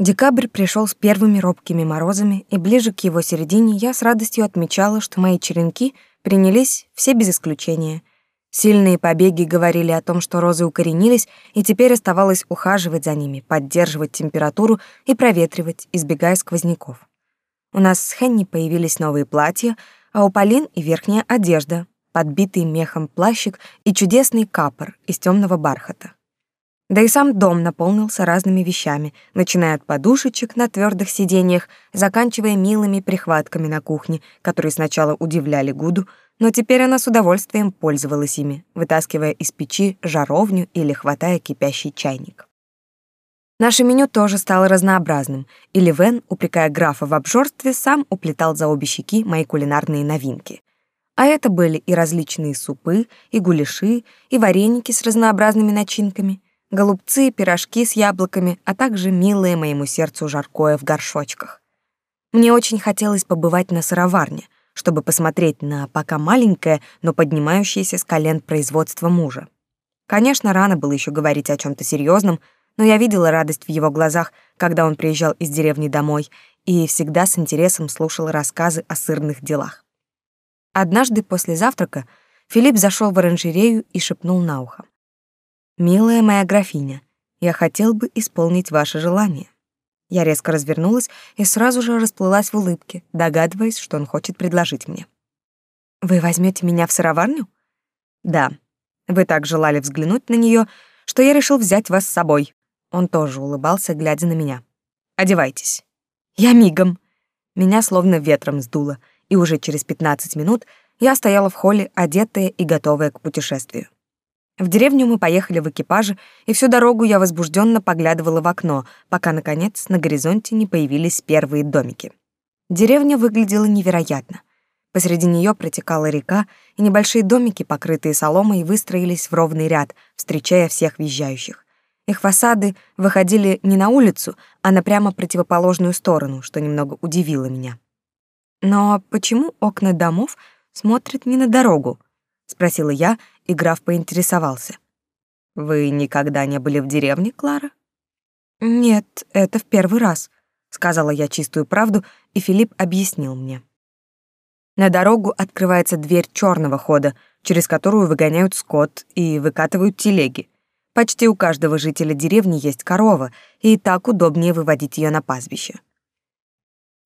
Декабрь пришел с первыми робкими морозами, и ближе к его середине я с радостью отмечала, что мои черенки принялись все без исключения. Сильные побеги говорили о том, что розы укоренились, и теперь оставалось ухаживать за ними, поддерживать температуру и проветривать, избегая сквозняков. У нас с Хенни появились новые платья, а у Полин и верхняя одежда, подбитый мехом плащик и чудесный капор из темного бархата. Да и сам дом наполнился разными вещами, начиная от подушечек на твердых сиденьях, заканчивая милыми прихватками на кухне, которые сначала удивляли Гуду, но теперь она с удовольствием пользовалась ими, вытаскивая из печи жаровню или хватая кипящий чайник. Наше меню тоже стало разнообразным, и Ливен, упрекая графа в обжорстве, сам уплетал за обе щеки мои кулинарные новинки. А это были и различные супы, и гуляши, и вареники с разнообразными начинками, голубцы, пирожки с яблоками, а также милое моему сердцу жаркое в горшочках. Мне очень хотелось побывать на сыроварне, чтобы посмотреть на пока маленькое, но поднимающееся с колен производство мужа. Конечно, рано было еще говорить о чем то серьезном, но я видела радость в его глазах, когда он приезжал из деревни домой, и всегда с интересом слушал рассказы о сырных делах. Однажды после завтрака Филипп зашел в оранжерею и шепнул на ухо. «Милая моя графиня, я хотел бы исполнить ваше желание». Я резко развернулась и сразу же расплылась в улыбке, догадываясь, что он хочет предложить мне. «Вы возьмете меня в сыроварню?» «Да. Вы так желали взглянуть на нее, что я решил взять вас с собой». Он тоже улыбался, глядя на меня. «Одевайтесь». «Я мигом». Меня словно ветром сдуло, и уже через 15 минут я стояла в холле, одетая и готовая к путешествию. В деревню мы поехали в экипаже, и всю дорогу я возбужденно поглядывала в окно, пока, наконец, на горизонте не появились первые домики. Деревня выглядела невероятно. Посреди нее протекала река, и небольшие домики, покрытые соломой, выстроились в ровный ряд, встречая всех въезжающих. Их фасады выходили не на улицу, а на прямо противоположную сторону, что немного удивило меня. Но почему окна домов смотрят не на дорогу? спросила я, и граф поинтересовался. Вы никогда не были в деревне, Клара? Нет, это в первый раз, сказала я чистую правду, и Филипп объяснил мне. На дорогу открывается дверь черного хода, через которую выгоняют скот и выкатывают телеги. Почти у каждого жителя деревни есть корова, и так удобнее выводить ее на пастбище.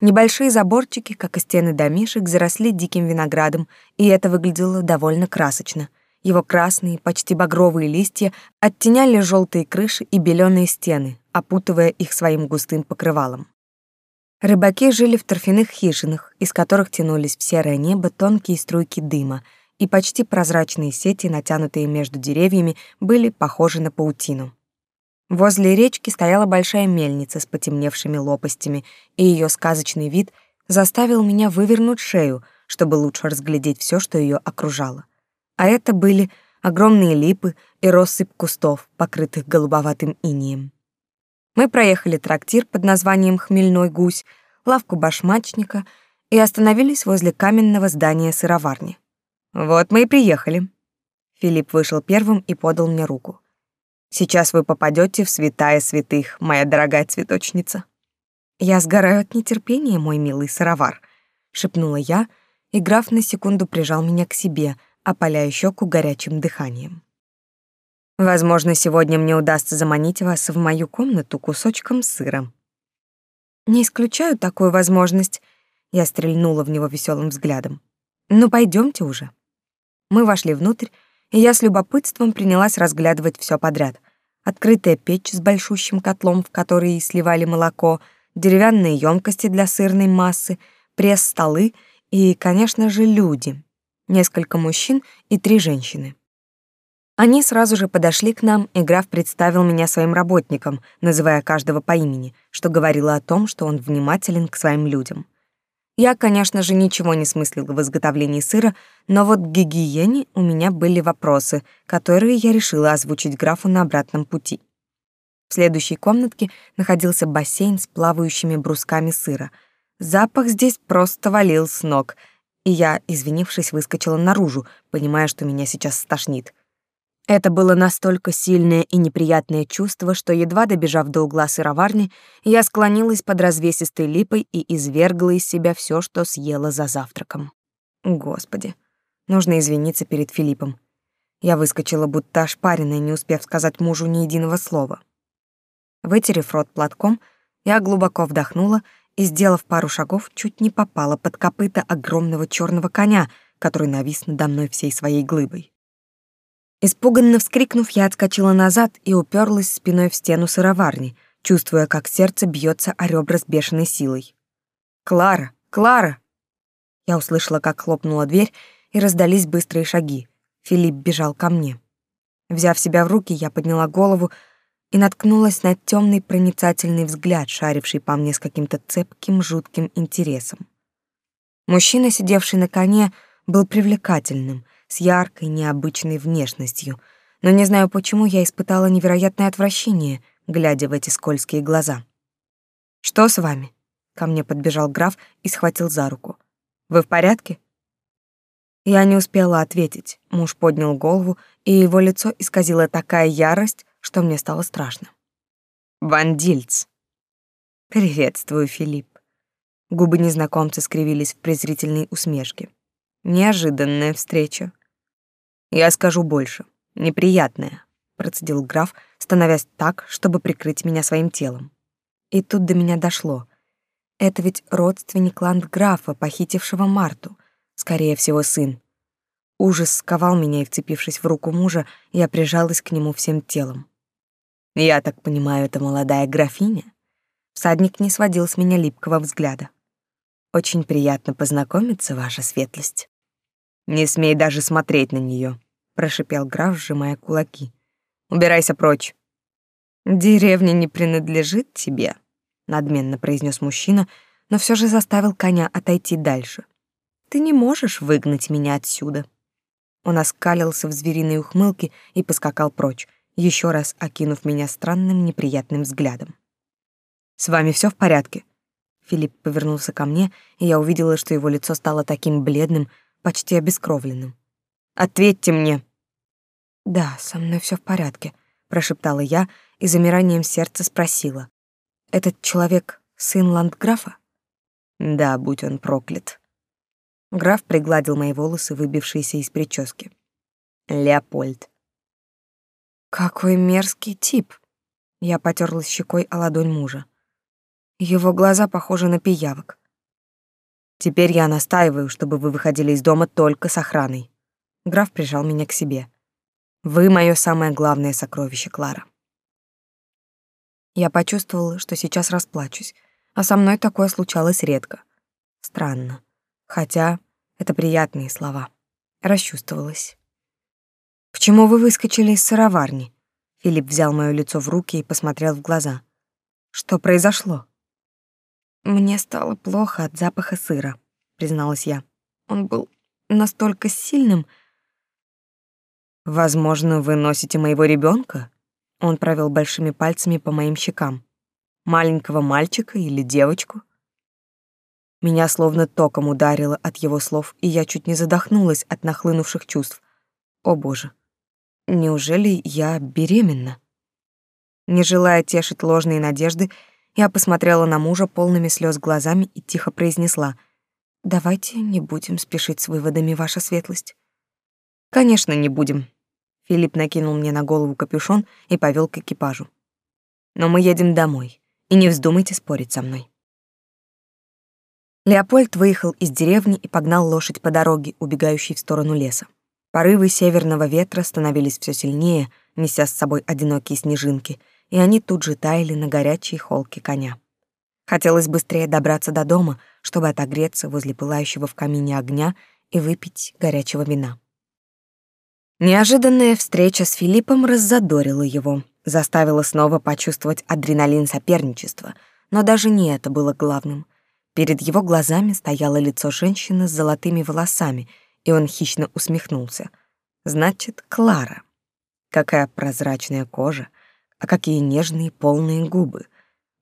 Небольшие заборчики, как и стены домишек, заросли диким виноградом, и это выглядело довольно красочно. Его красные, почти багровые листья оттеняли желтые крыши и беленые стены, опутывая их своим густым покрывалом. Рыбаки жили в торфяных хижинах, из которых тянулись в серое небо тонкие струйки дыма, и почти прозрачные сети, натянутые между деревьями, были похожи на паутину. Возле речки стояла большая мельница с потемневшими лопастями, и ее сказочный вид заставил меня вывернуть шею, чтобы лучше разглядеть все, что ее окружало. А это были огромные липы и россыпь кустов, покрытых голубоватым инеем. Мы проехали трактир под названием «Хмельной гусь», лавку башмачника и остановились возле каменного здания сыроварни. «Вот мы и приехали». Филипп вышел первым и подал мне руку. Сейчас вы попадете в святая святых, моя дорогая цветочница. Я сгораю от нетерпения, мой милый сыровар, шепнула я, и граф на секунду прижал меня к себе, опаляя щеку горячим дыханием. Возможно, сегодня мне удастся заманить вас в мою комнату кусочком сыра. Не исключаю такую возможность. Я стрельнула в него веселым взглядом. Ну, пойдемте уже. Мы вошли внутрь, и я с любопытством принялась разглядывать все подряд. Открытая печь с большущим котлом, в который сливали молоко, деревянные емкости для сырной массы, пресс-столы и, конечно же, люди. Несколько мужчин и три женщины. Они сразу же подошли к нам, и граф представил меня своим работникам, называя каждого по имени, что говорило о том, что он внимателен к своим людям. Я, конечно же, ничего не смыслил в изготовлении сыра, но вот к гигиене у меня были вопросы, которые я решила озвучить графу на обратном пути. В следующей комнатке находился бассейн с плавающими брусками сыра. Запах здесь просто валил с ног, и я, извинившись, выскочила наружу, понимая, что меня сейчас стошнит. Это было настолько сильное и неприятное чувство, что, едва добежав до угла сыроварни, я склонилась под развесистой липой и извергла из себя все, что съела за завтраком. Господи, нужно извиниться перед Филиппом. Я выскочила, будто ошпаренная, не успев сказать мужу ни единого слова. Вытерев рот платком, я глубоко вдохнула и, сделав пару шагов, чуть не попала под копыта огромного черного коня, который навис надо мной всей своей глыбой. Испуганно вскрикнув, я отскочила назад и уперлась спиной в стену сыроварни, чувствуя, как сердце бьется о ребра с бешеной силой. «Клара! Клара!» Я услышала, как хлопнула дверь, и раздались быстрые шаги. Филипп бежал ко мне. Взяв себя в руки, я подняла голову и наткнулась на темный проницательный взгляд, шаривший по мне с каким-то цепким, жутким интересом. Мужчина, сидевший на коне, был привлекательным — с яркой, необычной внешностью, но не знаю почему я испытала невероятное отвращение, глядя в эти скользкие глаза. «Что с вами?» Ко мне подбежал граф и схватил за руку. «Вы в порядке?» Я не успела ответить. Муж поднял голову, и его лицо исказило такая ярость, что мне стало страшно. «Вандильц!» «Приветствую, Филипп». Губы незнакомца скривились в презрительной усмешке. Неожиданная встреча. Я скажу больше. Неприятное, процедил граф, становясь так, чтобы прикрыть меня своим телом. И тут до меня дошло. Это ведь родственник ландграфа, похитившего Марту, скорее всего, сын. Ужас сковал меня, и, вцепившись в руку мужа, я прижалась к нему всем телом. Я так понимаю, это молодая графиня? Всадник не сводил с меня липкого взгляда. Очень приятно познакомиться, ваша светлость. Не смей даже смотреть на нее, прошипел граф, сжимая кулаки. Убирайся прочь. Деревня не принадлежит тебе, надменно произнес мужчина, но все же заставил коня отойти дальше. Ты не можешь выгнать меня отсюда. Он оскалился в звериной ухмылке и поскакал прочь, еще раз окинув меня странным неприятным взглядом. С вами все в порядке? Филипп повернулся ко мне, и я увидела, что его лицо стало таким бледным, почти обескровленным. «Ответьте мне!» «Да, со мной все в порядке», — прошептала я и замиранием сердца спросила. «Этот человек — сын ландграфа?» «Да, будь он проклят». Граф пригладил мои волосы, выбившиеся из прически. «Леопольд». «Какой мерзкий тип!» Я потерлась щекой о ладонь мужа. Его глаза похожи на пиявок. Теперь я настаиваю, чтобы вы выходили из дома только с охраной. Граф прижал меня к себе. Вы мое самое главное сокровище, Клара. Я почувствовала, что сейчас расплачусь, а со мной такое случалось редко. Странно. Хотя это приятные слова. Расчувствовалась. «Почему вы выскочили из сыроварни?» Филипп взял моё лицо в руки и посмотрел в глаза. «Что произошло?» Мне стало плохо от запаха сыра, призналась я. Он был настолько сильным. Возможно, вы носите моего ребенка? Он провел большими пальцами по моим щекам. Маленького мальчика или девочку? Меня словно током ударило от его слов, и я чуть не задохнулась от нахлынувших чувств. О, боже. Неужели я беременна? Не желая тешить ложные надежды, я посмотрела на мужа полными слез глазами и тихо произнесла: "Давайте не будем спешить с выводами, ваша светлость". "Конечно, не будем". Филипп накинул мне на голову капюшон и повел к экипажу. "Но мы едем домой, и не вздумайте спорить со мной". Леопольд выехал из деревни и погнал лошадь по дороге, убегающей в сторону леса. Порывы северного ветра становились все сильнее, неся с собой одинокие снежинки — и они тут же таяли на горячей холке коня. Хотелось быстрее добраться до дома, чтобы отогреться возле пылающего в камине огня и выпить горячего вина. Неожиданная встреча с Филиппом раззадорила его, заставила снова почувствовать адреналин соперничества, но даже не это было главным. Перед его глазами стояло лицо женщины с золотыми волосами, и он хищно усмехнулся. Значит, Клара. Какая прозрачная кожа, а какие нежные полные губы.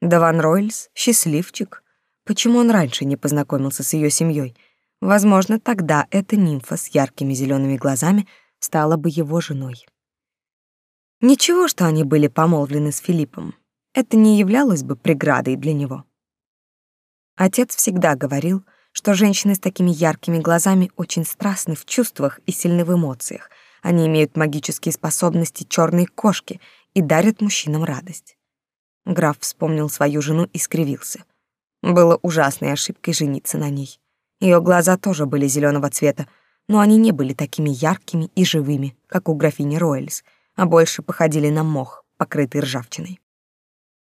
Даван Ройльс — счастливчик. Почему он раньше не познакомился с ее семьей? Возможно, тогда эта нимфа с яркими зелеными глазами стала бы его женой. Ничего, что они были помолвлены с Филиппом. Это не являлось бы преградой для него. Отец всегда говорил, что женщины с такими яркими глазами очень страстны в чувствах и сильны в эмоциях. Они имеют магические способности черной кошки и дарят мужчинам радость. Граф вспомнил свою жену и скривился. Было ужасной ошибкой жениться на ней. Ее глаза тоже были зеленого цвета, но они не были такими яркими и живыми, как у графини Ройльс, а больше походили на мох, покрытый ржавчиной.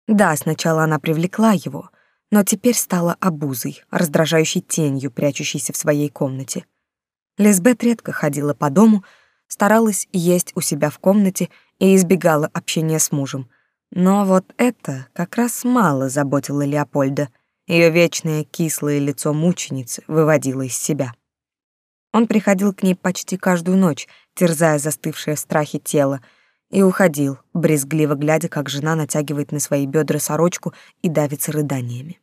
Да, сначала она привлекла его, но теперь стала обузой, раздражающей тенью, прячущейся в своей комнате. Лизбет редко ходила по дому, старалась есть у себя в комнате и избегала общения с мужем. Но вот это как раз мало заботило Леопольда. Ее вечное кислое лицо мученицы выводило из себя. Он приходил к ней почти каждую ночь, терзая застывшее в страхе тело, и уходил, брезгливо глядя, как жена натягивает на свои бедра сорочку и давится рыданиями.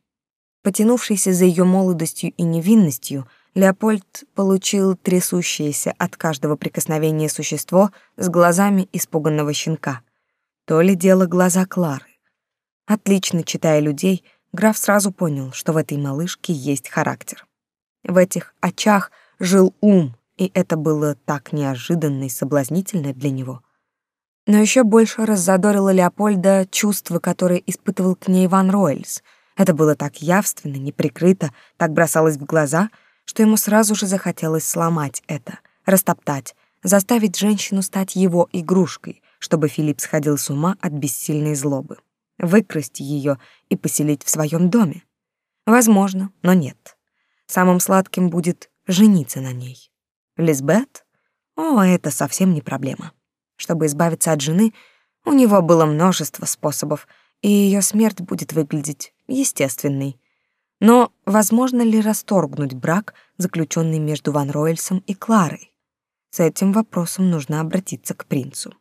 Потянувшийся за ее молодостью и невинностью, Леопольд получил трясущееся от каждого прикосновения существо с глазами испуганного щенка. То ли дело глаза Клары. Отлично читая людей, граф сразу понял, что в этой малышке есть характер. В этих очах жил ум, и это было так неожиданно и соблазнительно для него. Но еще больше раззадорило Леопольда чувство, которое испытывал к ней Ван Ройльс. Это было так явственно, неприкрыто, так бросалось в глаза, что ему сразу же захотелось сломать это, растоптать, заставить женщину стать его игрушкой, чтобы Филипп сходил с ума от бессильной злобы, выкрасть ее и поселить в своем доме. Возможно, но нет. Самым сладким будет жениться на ней. Лизбет? О, это совсем не проблема. Чтобы избавиться от жены, у него было множество способов, и ее смерть будет выглядеть естественной. Но возможно ли расторгнуть брак, заключенный между Ван Ройльсом и Кларой? С этим вопросом нужно обратиться к принцу.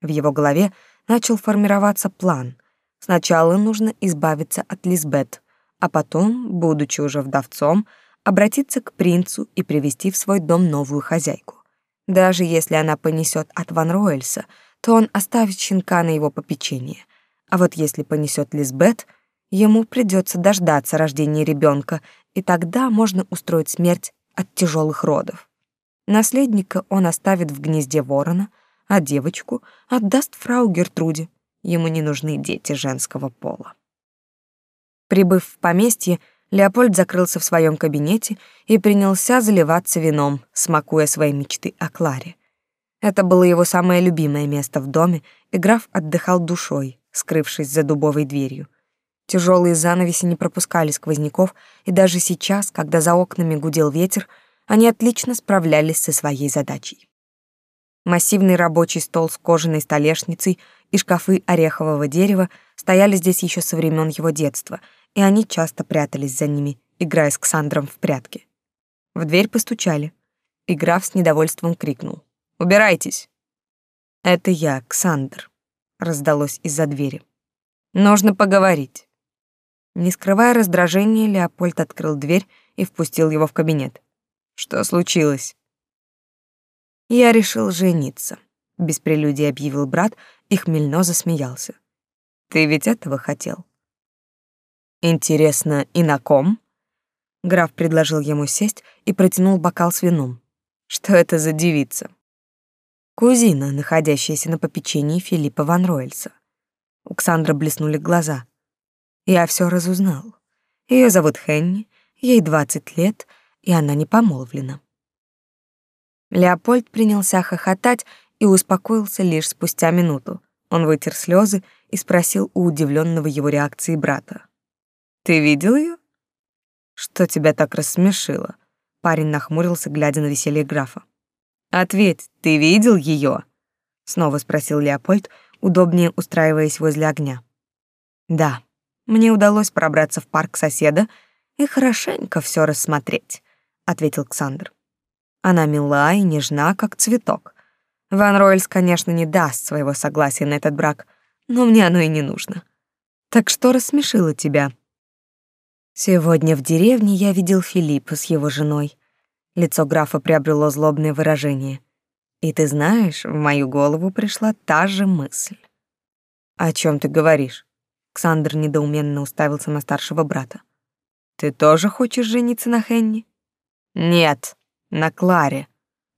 В его голове начал формироваться план. Сначала нужно избавиться от Лизбет, а потом, будучи уже вдовцом, обратиться к принцу и привести в свой дом новую хозяйку. Даже если она понесет от Ван Ройльса, то он оставит щенка на его попечение. А вот если понесет Лизбет, ему придется дождаться рождения ребенка, и тогда можно устроить смерть от тяжелых родов. Наследника он оставит в гнезде ворона, а девочку отдаст фрау Гертруде. Ему не нужны дети женского пола. Прибыв в поместье, Леопольд закрылся в своем кабинете и принялся заливаться вином, смакуя свои мечты о Кларе. Это было его самое любимое место в доме, и граф отдыхал душой, скрывшись за дубовой дверью. Тяжелые занавеси не пропускали сквозняков, и даже сейчас, когда за окнами гудел ветер, они отлично справлялись со своей задачей. Массивный рабочий стол с кожаной столешницей и шкафы орехового дерева стояли здесь еще со времен его детства — и они часто прятались за ними, играя с Ксандром в прятки. В дверь постучали, и граф с недовольством крикнул. «Убирайтесь!» «Это я, Ксандр», — раздалось из-за двери. «Нужно поговорить». Не скрывая раздражения, Леопольд открыл дверь и впустил его в кабинет. «Что случилось?» «Я решил жениться», — без прелюдии объявил брат и хмельно засмеялся. «Ты ведь этого хотел?» Интересно, и на ком? Граф предложил ему сесть и протянул бокал с вином. Что это за девица? Кузина, находящаяся на попечении Филиппа ван Ройльса. У Ксандра блеснули глаза. Я все разузнал. Ее зовут Хенни, ей двадцать лет, и она не помолвлена. Леопольд принялся хохотать и успокоился лишь спустя минуту. Он вытер слезы и спросил у удивленного его реакции брата. Ты видел ее? Что тебя так рассмешило? Парень нахмурился, глядя на веселье графа. Ответь, ты видел ее? Снова спросил Леопольд, удобнее устраиваясь возле огня. Да, мне удалось пробраться в парк соседа и хорошенько все рассмотреть, ответил Александр. Она мила и нежна, как цветок. Ван Ройльс, конечно, не даст своего согласия на этот брак, но мне оно и не нужно. Так что рассмешило тебя? Сегодня в деревне я видел Филиппа с его женой. Лицо графа приобрело злобное выражение. И ты знаешь, в мою голову пришла та же мысль. О чем ты говоришь? Ксандр недоуменно уставился на старшего брата. Ты тоже хочешь жениться на Хенни? Нет, на Кларе,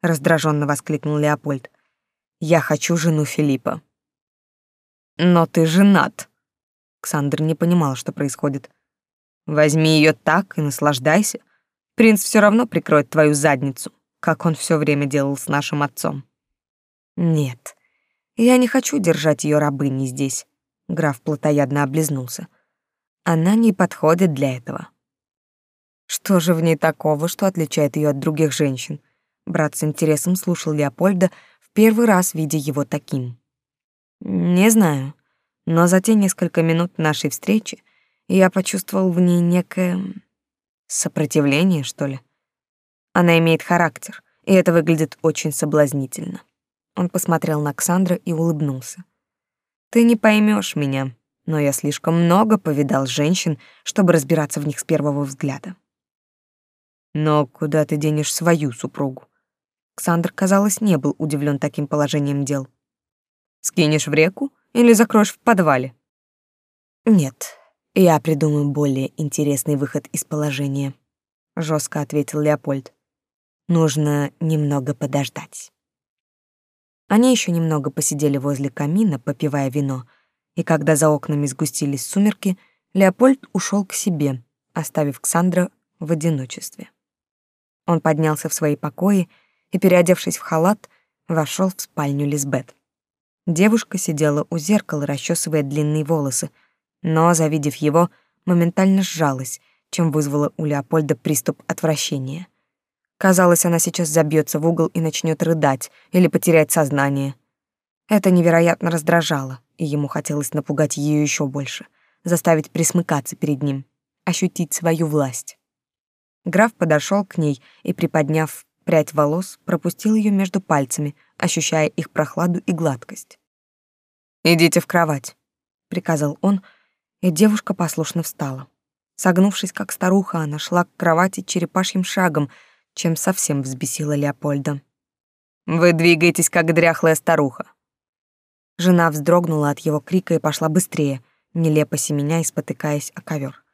раздраженно воскликнул Леопольд. Я хочу жену Филиппа. Но ты женат. Ксандр не понимал, что происходит. Возьми ее так и наслаждайся. Принц все равно прикроет твою задницу, как он все время делал с нашим отцом. Нет, я не хочу держать ее рабыней здесь. Граф плотоядно облизнулся. Она не подходит для этого. Что же в ней такого, что отличает ее от других женщин? Брат с интересом слушал Леопольда, в первый раз видя его таким. Не знаю, но за те несколько минут нашей встречи я почувствовал в ней некое сопротивление, что ли. Она имеет характер, и это выглядит очень соблазнительно. Он посмотрел на Ксандра и улыбнулся. Ты не поймешь меня, но я слишком много повидал женщин, чтобы разбираться в них с первого взгляда. Но куда ты денешь свою супругу? Ксандр, казалось, не был удивлен таким положением дел. Скинешь в реку или закроешь в подвале? Нет, я придумаю более интересный выход из положения, жестко ответил Леопольд. Нужно немного подождать. Они еще немного посидели возле камина, попивая вино, и когда за окнами сгустились сумерки, Леопольд ушел к себе, оставив Ксандра в одиночестве. Он поднялся в свои покои и, переодевшись в халат, вошел в спальню Лизбет. Девушка сидела у зеркала, расчесывая длинные волосы, но, завидев его, моментально сжалась, чем вызвало у Леопольда приступ отвращения. Казалось, она сейчас забьется в угол и начнет рыдать или потерять сознание. Это невероятно раздражало, и ему хотелось напугать ее еще больше, заставить присмыкаться перед ним, ощутить свою власть. Граф подошел к ней и, приподняв прядь волос, пропустил ее между пальцами, ощущая их прохладу и гладкость. «Идите в кровать», — приказал он, и девушка послушно встала. Согнувшись, как старуха, она шла к кровати черепашьим шагом, чем совсем взбесила Леопольда. «Вы двигаетесь, как дряхлая старуха». Жена вздрогнула от его крика и пошла быстрее, нелепо семеня и спотыкаясь о ковер.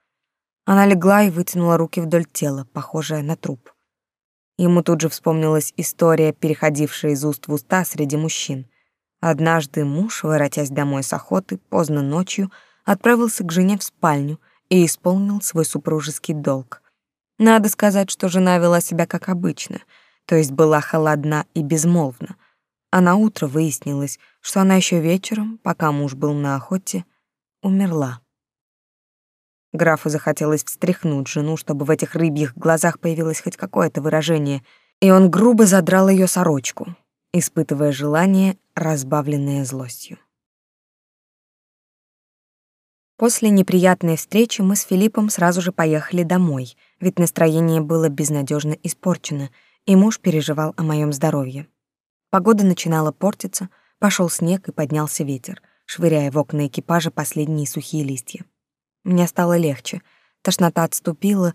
Она легла и вытянула руки вдоль тела, похожая на труп. Ему тут же вспомнилась история, переходившая из уст в уста среди мужчин. Однажды муж, воротясь домой с охоты, поздно ночью, отправился к жене в спальню и исполнил свой супружеский долг. Надо сказать, что жена вела себя как обычно, то есть была холодна и безмолвна. А на утро выяснилось, что она еще вечером, пока муж был на охоте, умерла. Графу захотелось встряхнуть жену, чтобы в этих рыбьих глазах появилось хоть какое-то выражение, и он грубо задрал ее сорочку, испытывая желание, разбавленное злостью. После неприятной встречи мы с Филиппом сразу же поехали домой, ведь настроение было безнадежно испорчено, и муж переживал о моем здоровье. Погода начинала портиться, пошел снег и поднялся ветер, швыряя в окна экипажа последние сухие листья. Мне стало легче, тошнота отступила,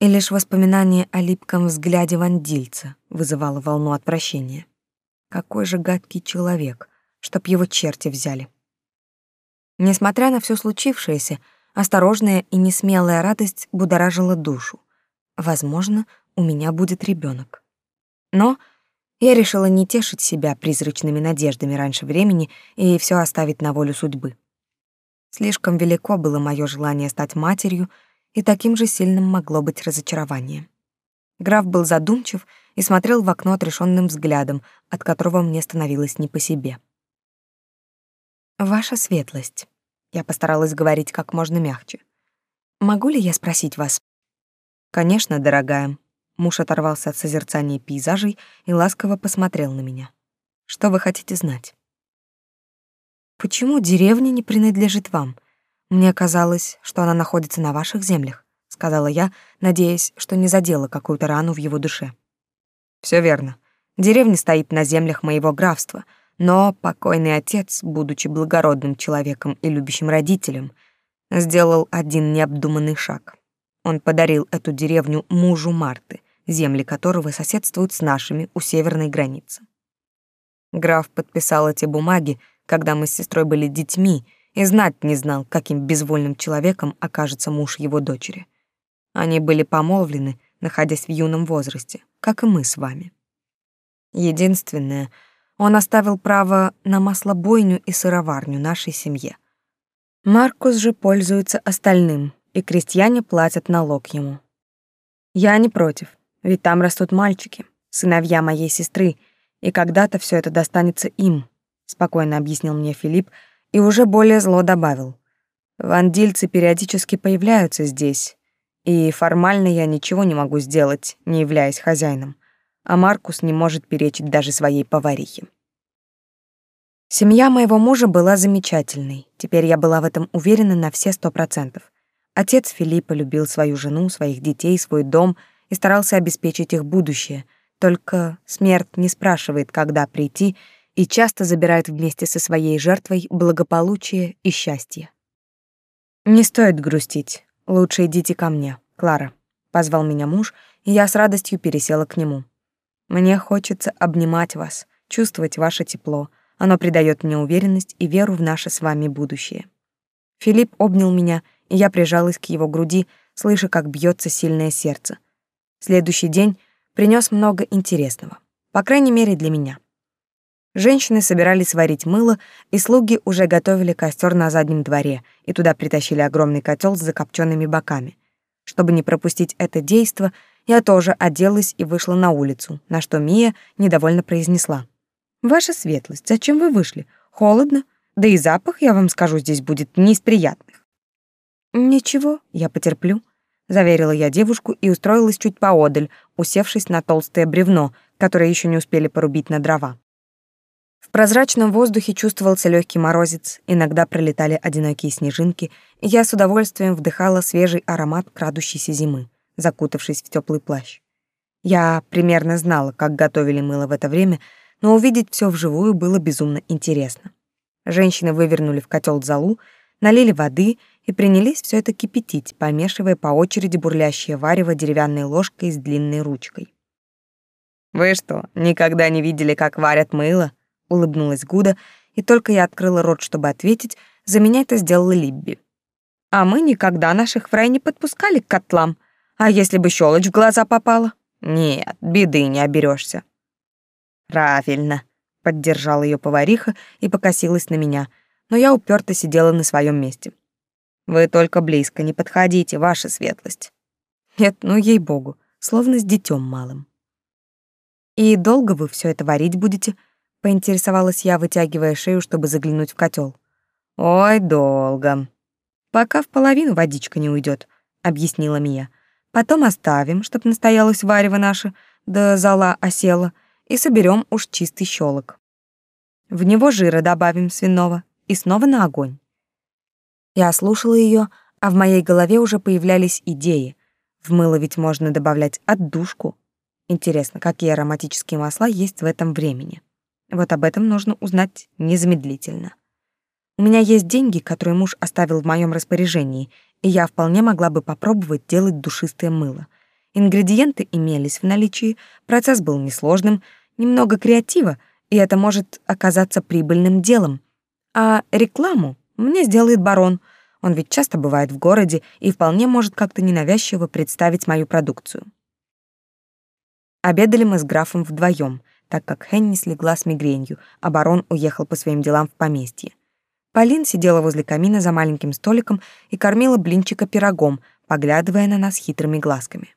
и лишь воспоминание о липком взгляде вандильца вызывало волну отвращения. Какой же гадкий человек, чтоб его черти взяли. Несмотря на все случившееся, осторожная и несмелая радость будоражила душу. Возможно, у меня будет ребенок. Но я решила не тешить себя призрачными надеждами раньше времени и все оставить на волю судьбы. Слишком велико было мое желание стать матерью, и таким же сильным могло быть разочарование. Граф был задумчив и смотрел в окно отрешенным взглядом, от которого мне становилось не по себе. «Ваша светлость», — я постаралась говорить как можно мягче. «Могу ли я спросить вас?» «Конечно, дорогая». Муж оторвался от созерцания пейзажей и ласково посмотрел на меня. «Что вы хотите знать?» Почему деревня не принадлежит вам? Мне казалось, что она находится на ваших землях, сказала я, надеясь, что не задела какую-то рану в его душе. Все верно. Деревня стоит на землях моего графства, но покойный отец, будучи благородным человеком и любящим родителем, сделал один необдуманный шаг. Он подарил эту деревню мужу Марты, земли которого соседствуют с нашими у северной границы. Граф подписал эти бумаги, когда мы с сестрой были детьми, и знать не знал, каким безвольным человеком окажется муж его дочери. Они были помолвлены, находясь в юном возрасте, как и мы с вами. Единственное, он оставил право на маслобойню и сыроварню нашей семье. Маркус же пользуется остальным, и крестьяне платят налог ему. Я не против, ведь там растут мальчики, сыновья моей сестры, и когда-то все это достанется им, спокойно объяснил мне Филипп и уже более зло добавил. Вандильцы периодически появляются здесь, и формально я ничего не могу сделать, не являясь хозяином, а Маркус не может перечить даже своей поварихе. Семья моего мужа была замечательной, теперь я была в этом уверена на все сто процентов. Отец Филиппа любил свою жену, своих детей, свой дом и старался обеспечить их будущее, только смерть не спрашивает, когда прийти, и часто забирает вместе со своей жертвой благополучие и счастье. «Не стоит грустить. Лучше идите ко мне, Клара», — позвал меня муж, и я с радостью пересела к нему. «Мне хочется обнимать вас, чувствовать ваше тепло. Оно придает мне уверенность и веру в наше с вами будущее». Филипп обнял меня, и я прижалась к его груди, слыша, как бьется сильное сердце. Следующий день принес много интересного, по крайней мере для меня. Женщины собирались варить мыло, и слуги уже готовили костер на заднем дворе, и туда притащили огромный котел с закопченными боками. Чтобы не пропустить это действо, я тоже оделась и вышла на улицу, на что Мия недовольно произнесла. «Ваша светлость, зачем вы вышли? Холодно? Да и запах, я вам скажу, здесь будет не из приятных». «Ничего, я потерплю», — заверила я девушку и устроилась чуть поодаль, усевшись на толстое бревно, которое еще не успели порубить на дрова. В прозрачном воздухе чувствовался легкий морозец, иногда пролетали одинокие снежинки, и я с удовольствием вдыхала свежий аромат крадущейся зимы, закутавшись в теплый плащ. Я примерно знала, как готовили мыло в это время, но увидеть все вживую было безумно интересно. Женщины вывернули в котел золу, налили воды и принялись все это кипятить, помешивая по очереди бурлящее варево деревянной ложкой с длинной ручкой. «Вы что, никогда не видели, как варят мыло?» улыбнулась Гуда, и только я открыла рот, чтобы ответить, за меня это сделала Либби. А мы никогда наших фрай не подпускали к котлам. А если бы щелочь в глаза попала? Нет, беды не оберешься. Правильно, поддержала ее повариха и покосилась на меня, но я уперто сидела на своем месте. Вы только близко не подходите, ваша светлость. Нет, ну ей-богу, словно с детем малым. И долго вы все это варить будете? поинтересовалась я, вытягивая шею, чтобы заглянуть в котел. Ой, долго. Пока в половину водичка не уйдет, объяснила Мия. Потом оставим, чтоб настоялось варево наше, да зала осела, и соберем уж чистый щелок. В него жира добавим свиного и снова на огонь. Я слушала ее, а в моей голове уже появлялись идеи. В мыло ведь можно добавлять отдушку. Интересно, какие ароматические масла есть в этом времени. Вот об этом нужно узнать незамедлительно. У меня есть деньги, которые муж оставил в моем распоряжении, и я вполне могла бы попробовать делать душистое мыло. Ингредиенты имелись в наличии, процесс был несложным, немного креатива, и это может оказаться прибыльным делом. А рекламу мне сделает барон. Он ведь часто бывает в городе и вполне может как-то ненавязчиво представить мою продукцию. Обедали мы с графом вдвоем — так как Хенни слегла с мигренью, а барон уехал по своим делам в поместье. Полин сидела возле камина за маленьким столиком и кормила блинчика пирогом, поглядывая на нас хитрыми глазками.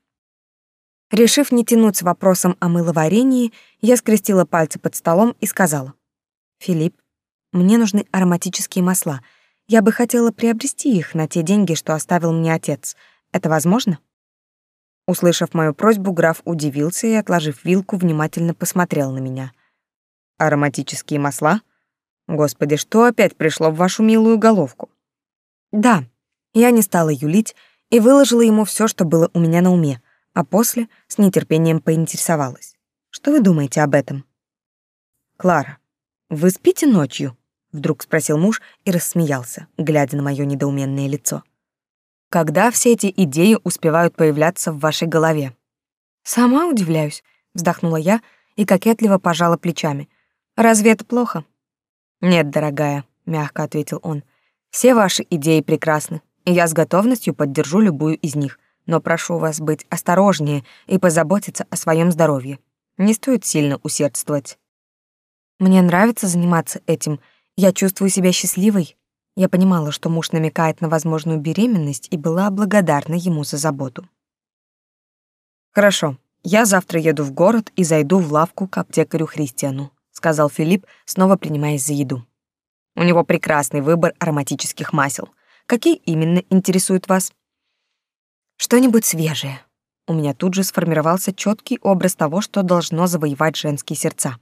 Решив не тянуть с вопросом о мыловарении, я скрестила пальцы под столом и сказала. «Филипп, мне нужны ароматические масла. Я бы хотела приобрести их на те деньги, что оставил мне отец. Это возможно?» Услышав мою просьбу, граф удивился и, отложив вилку, внимательно посмотрел на меня. «Ароматические масла? Господи, что опять пришло в вашу милую головку?» «Да». Я не стала юлить и выложила ему все, что было у меня на уме, а после с нетерпением поинтересовалась. «Что вы думаете об этом?» «Клара, вы спите ночью?» — вдруг спросил муж и рассмеялся, глядя на мое недоуменное лицо. Когда все эти идеи успевают появляться в вашей голове? Сама удивляюсь, вздохнула я и кокетливо пожала плечами. Разве это плохо? Нет, дорогая, мягко ответил он. Все ваши идеи прекрасны, и я с готовностью поддержу любую из них, но прошу вас быть осторожнее и позаботиться о своем здоровье. Не стоит сильно усердствовать. Мне нравится заниматься этим. Я чувствую себя счастливой. Я понимала, что муж намекает на возможную беременность и была благодарна ему за заботу. Хорошо. Я завтра еду в город и зайду в лавку к аптекарю Христиану, сказал Филипп, снова принимаясь за еду. У него прекрасный выбор ароматических масел. Какие именно интересуют вас? Что-нибудь свежее. У меня тут же сформировался четкий образ того, что должно завоевать женские сердца.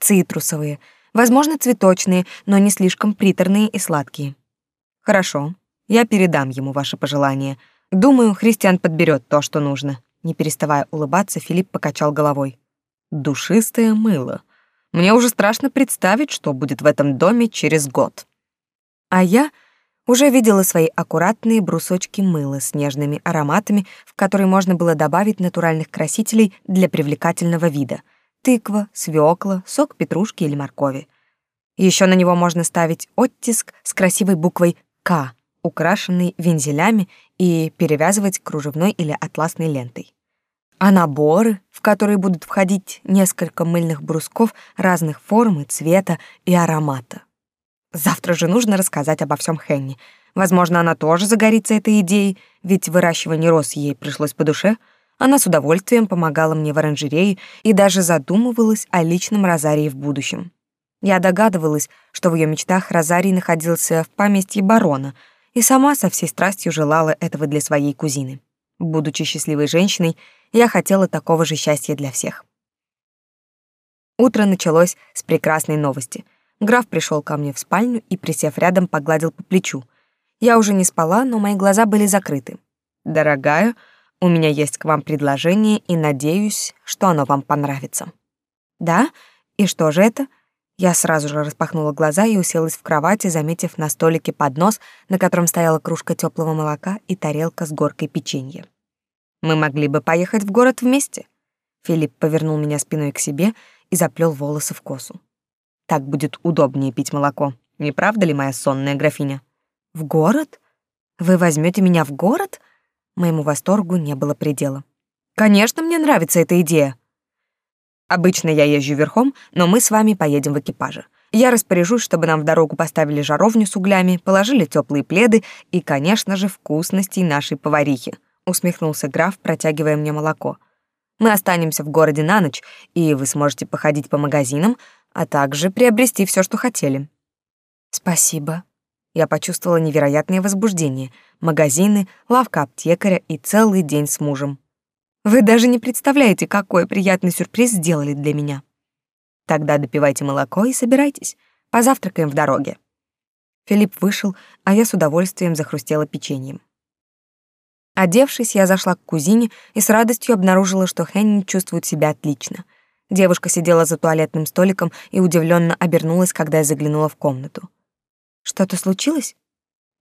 Цитрусовые, возможно, цветочные, но не слишком приторные и сладкие. Хорошо, я передам ему ваши пожелания. Думаю, Христиан подберет то, что нужно. Не переставая улыбаться, Филипп покачал головой. Душистое мыло. Мне уже страшно представить, что будет в этом доме через год. А я уже видела свои аккуратные брусочки мыла с нежными ароматами, в которые можно было добавить натуральных красителей для привлекательного вида. Тыква, свекла, сок петрушки или моркови. Еще на него можно ставить оттиск с красивой буквой «К», украшенный вензелями, и перевязывать кружевной или атласной лентой. А наборы, в которые будут входить несколько мыльных брусков разных форм и цвета и аромата. Завтра же нужно рассказать обо всем Хенни. Возможно, она тоже загорится этой идеей, ведь выращивание роз ей пришлось по душе. Она с удовольствием помогала мне в оранжерее и даже задумывалась о личном розарии в будущем. Я догадывалась, что в ее мечтах розарий находился в поместье барона, и сама со всей страстью желала этого для своей кузины. Будучи счастливой женщиной, я хотела такого же счастья для всех. Утро началось с прекрасной новости — Граф пришел ко мне в спальню и, присев рядом, погладил по плечу. Я уже не спала, но мои глаза были закрыты. «Дорогая, у меня есть к вам предложение, и надеюсь, что оно вам понравится». «Да? И что же это?» Я сразу же распахнула глаза и уселась в кровати, заметив на столике поднос, на котором стояла кружка теплого молока и тарелка с горкой печенья. «Мы могли бы поехать в город вместе». Филипп повернул меня спиной к себе и заплел волосы в косу. Так будет удобнее пить молоко. Не правда ли, моя сонная графиня? В город? Вы возьмете меня в город? Моему восторгу не было предела. Конечно, мне нравится эта идея. Обычно я езжу верхом, но мы с вами поедем в экипаже. Я распоряжусь, чтобы нам в дорогу поставили жаровню с углями, положили теплые пледы и, конечно же, вкусностей нашей поварихи. Усмехнулся граф, протягивая мне молоко. Мы останемся в городе на ночь, и вы сможете походить по магазинам, а также приобрести все, что хотели. Спасибо. Я почувствовала невероятное возбуждение. Магазины, лавка аптекаря и целый день с мужем. Вы даже не представляете, какой приятный сюрприз сделали для меня. Тогда допивайте молоко и собирайтесь. Позавтракаем в дороге. Филипп вышел, а я с удовольствием захрустела печеньем. Одевшись, я зашла к кузине и с радостью обнаружила, что Хенни чувствует себя отлично. Девушка сидела за туалетным столиком и удивленно обернулась, когда я заглянула в комнату. Что-то случилось?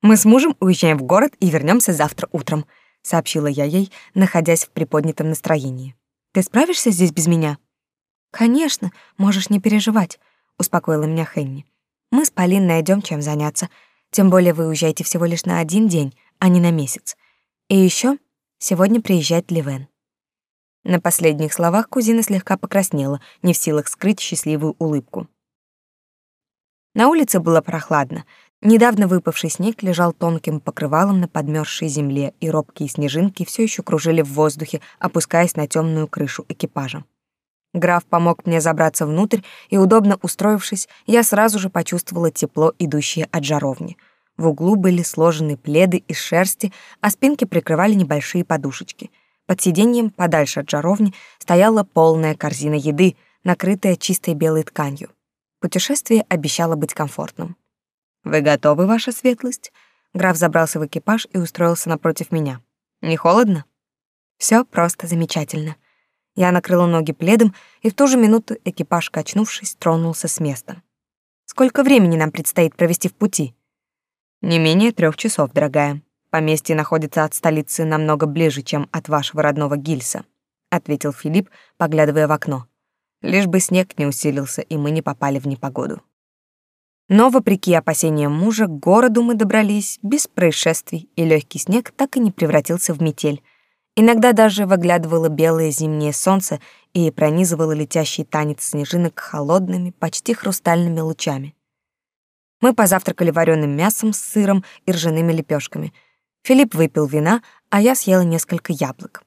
Мы с мужем уезжаем в город и вернемся завтра утром, сообщила я ей, находясь в приподнятом настроении. Ты справишься здесь без меня? Конечно, можешь не переживать, успокоила меня Хенни. Мы с Полин найдем чем заняться. Тем более вы уезжаете всего лишь на один день, а не на месяц. И еще сегодня приезжает Ливен. На последних словах кузина слегка покраснела, не в силах скрыть счастливую улыбку. На улице было прохладно. Недавно выпавший снег лежал тонким покрывалом на подмерзшей земле, и робкие снежинки все еще кружили в воздухе, опускаясь на темную крышу экипажа. Граф помог мне забраться внутрь, и, удобно устроившись, я сразу же почувствовала тепло, идущее от жаровни. В углу были сложены пледы из шерсти, а спинки прикрывали небольшие подушечки — под сиденьем, подальше от жаровни, стояла полная корзина еды, накрытая чистой белой тканью. Путешествие обещало быть комфортным. «Вы готовы, ваша светлость?» Граф забрался в экипаж и устроился напротив меня. «Не холодно?» Все просто замечательно. Я накрыла ноги пледом, и в ту же минуту экипаж, качнувшись, тронулся с места. «Сколько времени нам предстоит провести в пути?» «Не менее трех часов, дорогая», Поместье находится от столицы намного ближе, чем от вашего родного Гильса, ответил Филипп, поглядывая в окно. лишь бы снег не усилился и мы не попали в непогоду. Но, вопреки опасениям мужа, к городу мы добрались без происшествий, и легкий снег так и не превратился в метель. Иногда даже выглядывало белое зимнее солнце и пронизывало летящий танец снежинок холодными, почти хрустальными лучами. Мы позавтракали вареным мясом с сыром и ржаными лепешками. Филипп выпил вина, а я съела несколько яблок.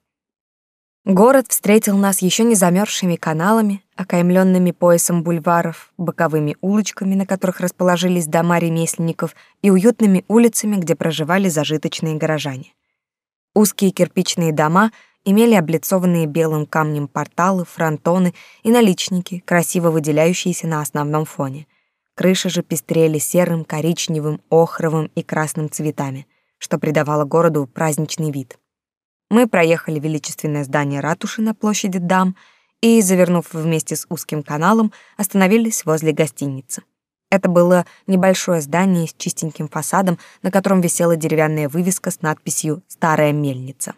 Город встретил нас еще не замерзшими каналами, окаймленными поясом бульваров, боковыми улочками, на которых расположились дома ремесленников, и уютными улицами, где проживали зажиточные горожане. Узкие кирпичные дома имели облицованные белым камнем порталы, фронтоны и наличники, красиво выделяющиеся на основном фоне. Крыши же пестрели серым, коричневым, охровым и красным цветами, что придавало городу праздничный вид. Мы проехали величественное здание ратуши на площади Дам и, завернув вместе с узким каналом, остановились возле гостиницы. Это было небольшое здание с чистеньким фасадом, на котором висела деревянная вывеска с надписью «Старая мельница».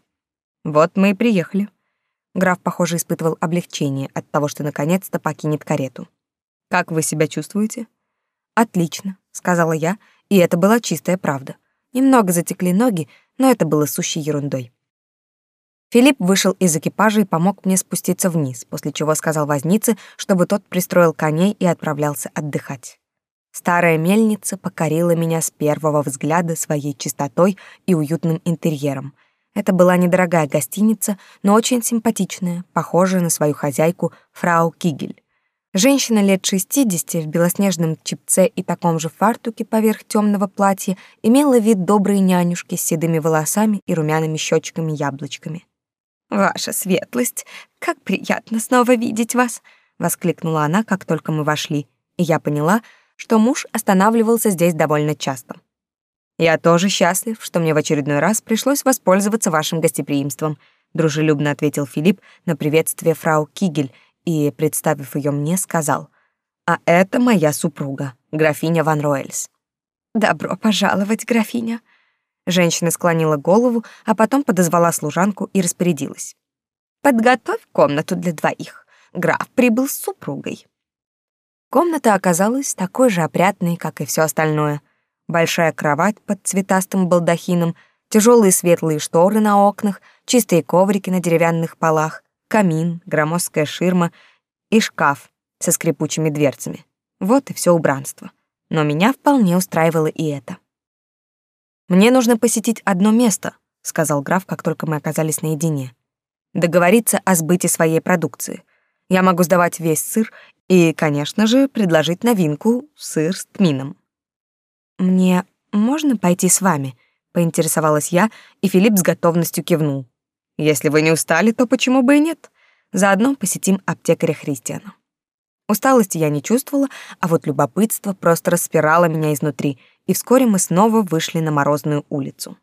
Вот мы и приехали. Граф, похоже, испытывал облегчение от того, что наконец-то покинет карету. «Как вы себя чувствуете?» «Отлично», — сказала я, и это была чистая правда. Немного затекли ноги, но это было сущей ерундой. Филипп вышел из экипажа и помог мне спуститься вниз, после чего сказал вознице, чтобы тот пристроил коней и отправлялся отдыхать. Старая мельница покорила меня с первого взгляда своей чистотой и уютным интерьером. Это была недорогая гостиница, но очень симпатичная, похожая на свою хозяйку фрау Кигель. Женщина лет 60 в белоснежном чипце и таком же фартуке поверх темного платья имела вид доброй нянюшки с седыми волосами и румяными щечками-яблочками. «Ваша светлость, как приятно снова видеть вас!» — воскликнула она, как только мы вошли, и я поняла, что муж останавливался здесь довольно часто. «Я тоже счастлив, что мне в очередной раз пришлось воспользоваться вашим гостеприимством», — дружелюбно ответил Филипп на приветствие фрау Кигель и, представив ее мне, сказал, «А это моя супруга, графиня Ван Роэльс». «Добро пожаловать, графиня», Женщина склонила голову, а потом подозвала служанку и распорядилась. «Подготовь комнату для двоих. Граф прибыл с супругой». Комната оказалась такой же опрятной, как и все остальное. Большая кровать под цветастым балдахином, тяжелые светлые шторы на окнах, чистые коврики на деревянных полах, камин, громоздкая ширма и шкаф со скрипучими дверцами. Вот и все убранство. Но меня вполне устраивало и это. Мне нужно посетить одно место, сказал граф, как только мы оказались наедине. Договориться о сбыте своей продукции. Я могу сдавать весь сыр и, конечно же, предложить новинку сыр с тмином. Мне можно пойти с вами? поинтересовалась я, и Филипп с готовностью кивнул. Если вы не устали, то почему бы и нет? Заодно посетим аптекаря Христиана. Усталости я не чувствовала, а вот любопытство просто распирало меня изнутри, и вскоре мы снова вышли на морозную улицу.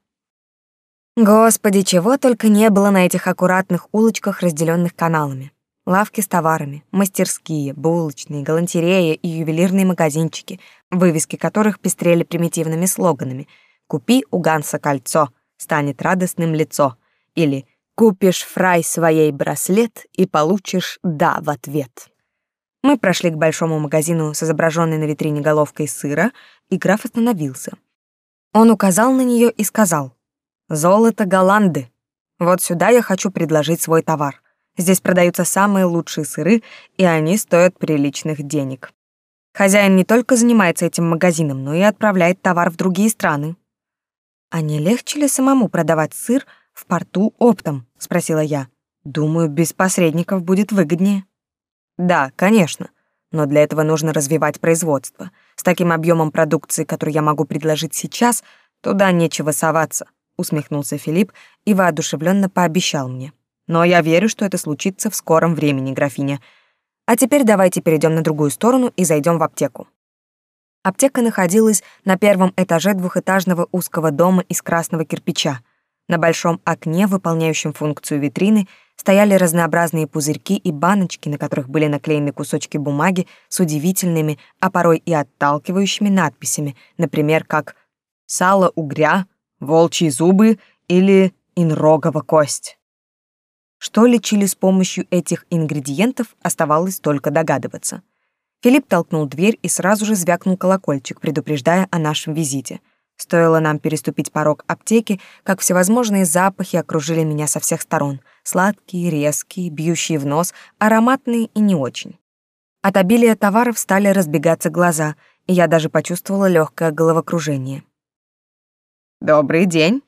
Господи, чего только не было на этих аккуратных улочках, разделенных каналами. Лавки с товарами, мастерские, булочные, галантерея и ювелирные магазинчики, вывески которых пестрели примитивными слоганами «Купи у Ганса кольцо, станет радостным лицо» или «Купишь фрай своей браслет и получишь «да» в ответ». Мы прошли к большому магазину с изображенной на витрине головкой сыра, и граф остановился. Он указал на нее и сказал, «Золото Голланды. Вот сюда я хочу предложить свой товар. Здесь продаются самые лучшие сыры, и они стоят приличных денег. Хозяин не только занимается этим магазином, но и отправляет товар в другие страны». «А не легче ли самому продавать сыр в порту оптом?» — спросила я. «Думаю, без посредников будет выгоднее». Да, конечно, но для этого нужно развивать производство. С таким объемом продукции, который я могу предложить сейчас, туда нечего соваться, усмехнулся Филипп и воодушевленно пообещал мне. Но я верю, что это случится в скором времени, графиня. А теперь давайте перейдем на другую сторону и зайдем в аптеку. Аптека находилась на первом этаже двухэтажного узкого дома из красного кирпича. На большом окне, выполняющем функцию витрины, стояли разнообразные пузырьки и баночки, на которых были наклеены кусочки бумаги с удивительными, а порой и отталкивающими надписями, например, как «сало угря», «волчьи зубы» или «инрогова кость». Что лечили с помощью этих ингредиентов, оставалось только догадываться. Филипп толкнул дверь и сразу же звякнул колокольчик, предупреждая о нашем визите. Стоило нам переступить порог аптеки, как всевозможные запахи окружили меня со всех сторон. Сладкие, резкие, бьющие в нос, ароматные и не очень. От обилия товаров стали разбегаться глаза, и я даже почувствовала легкое головокружение. «Добрый день!»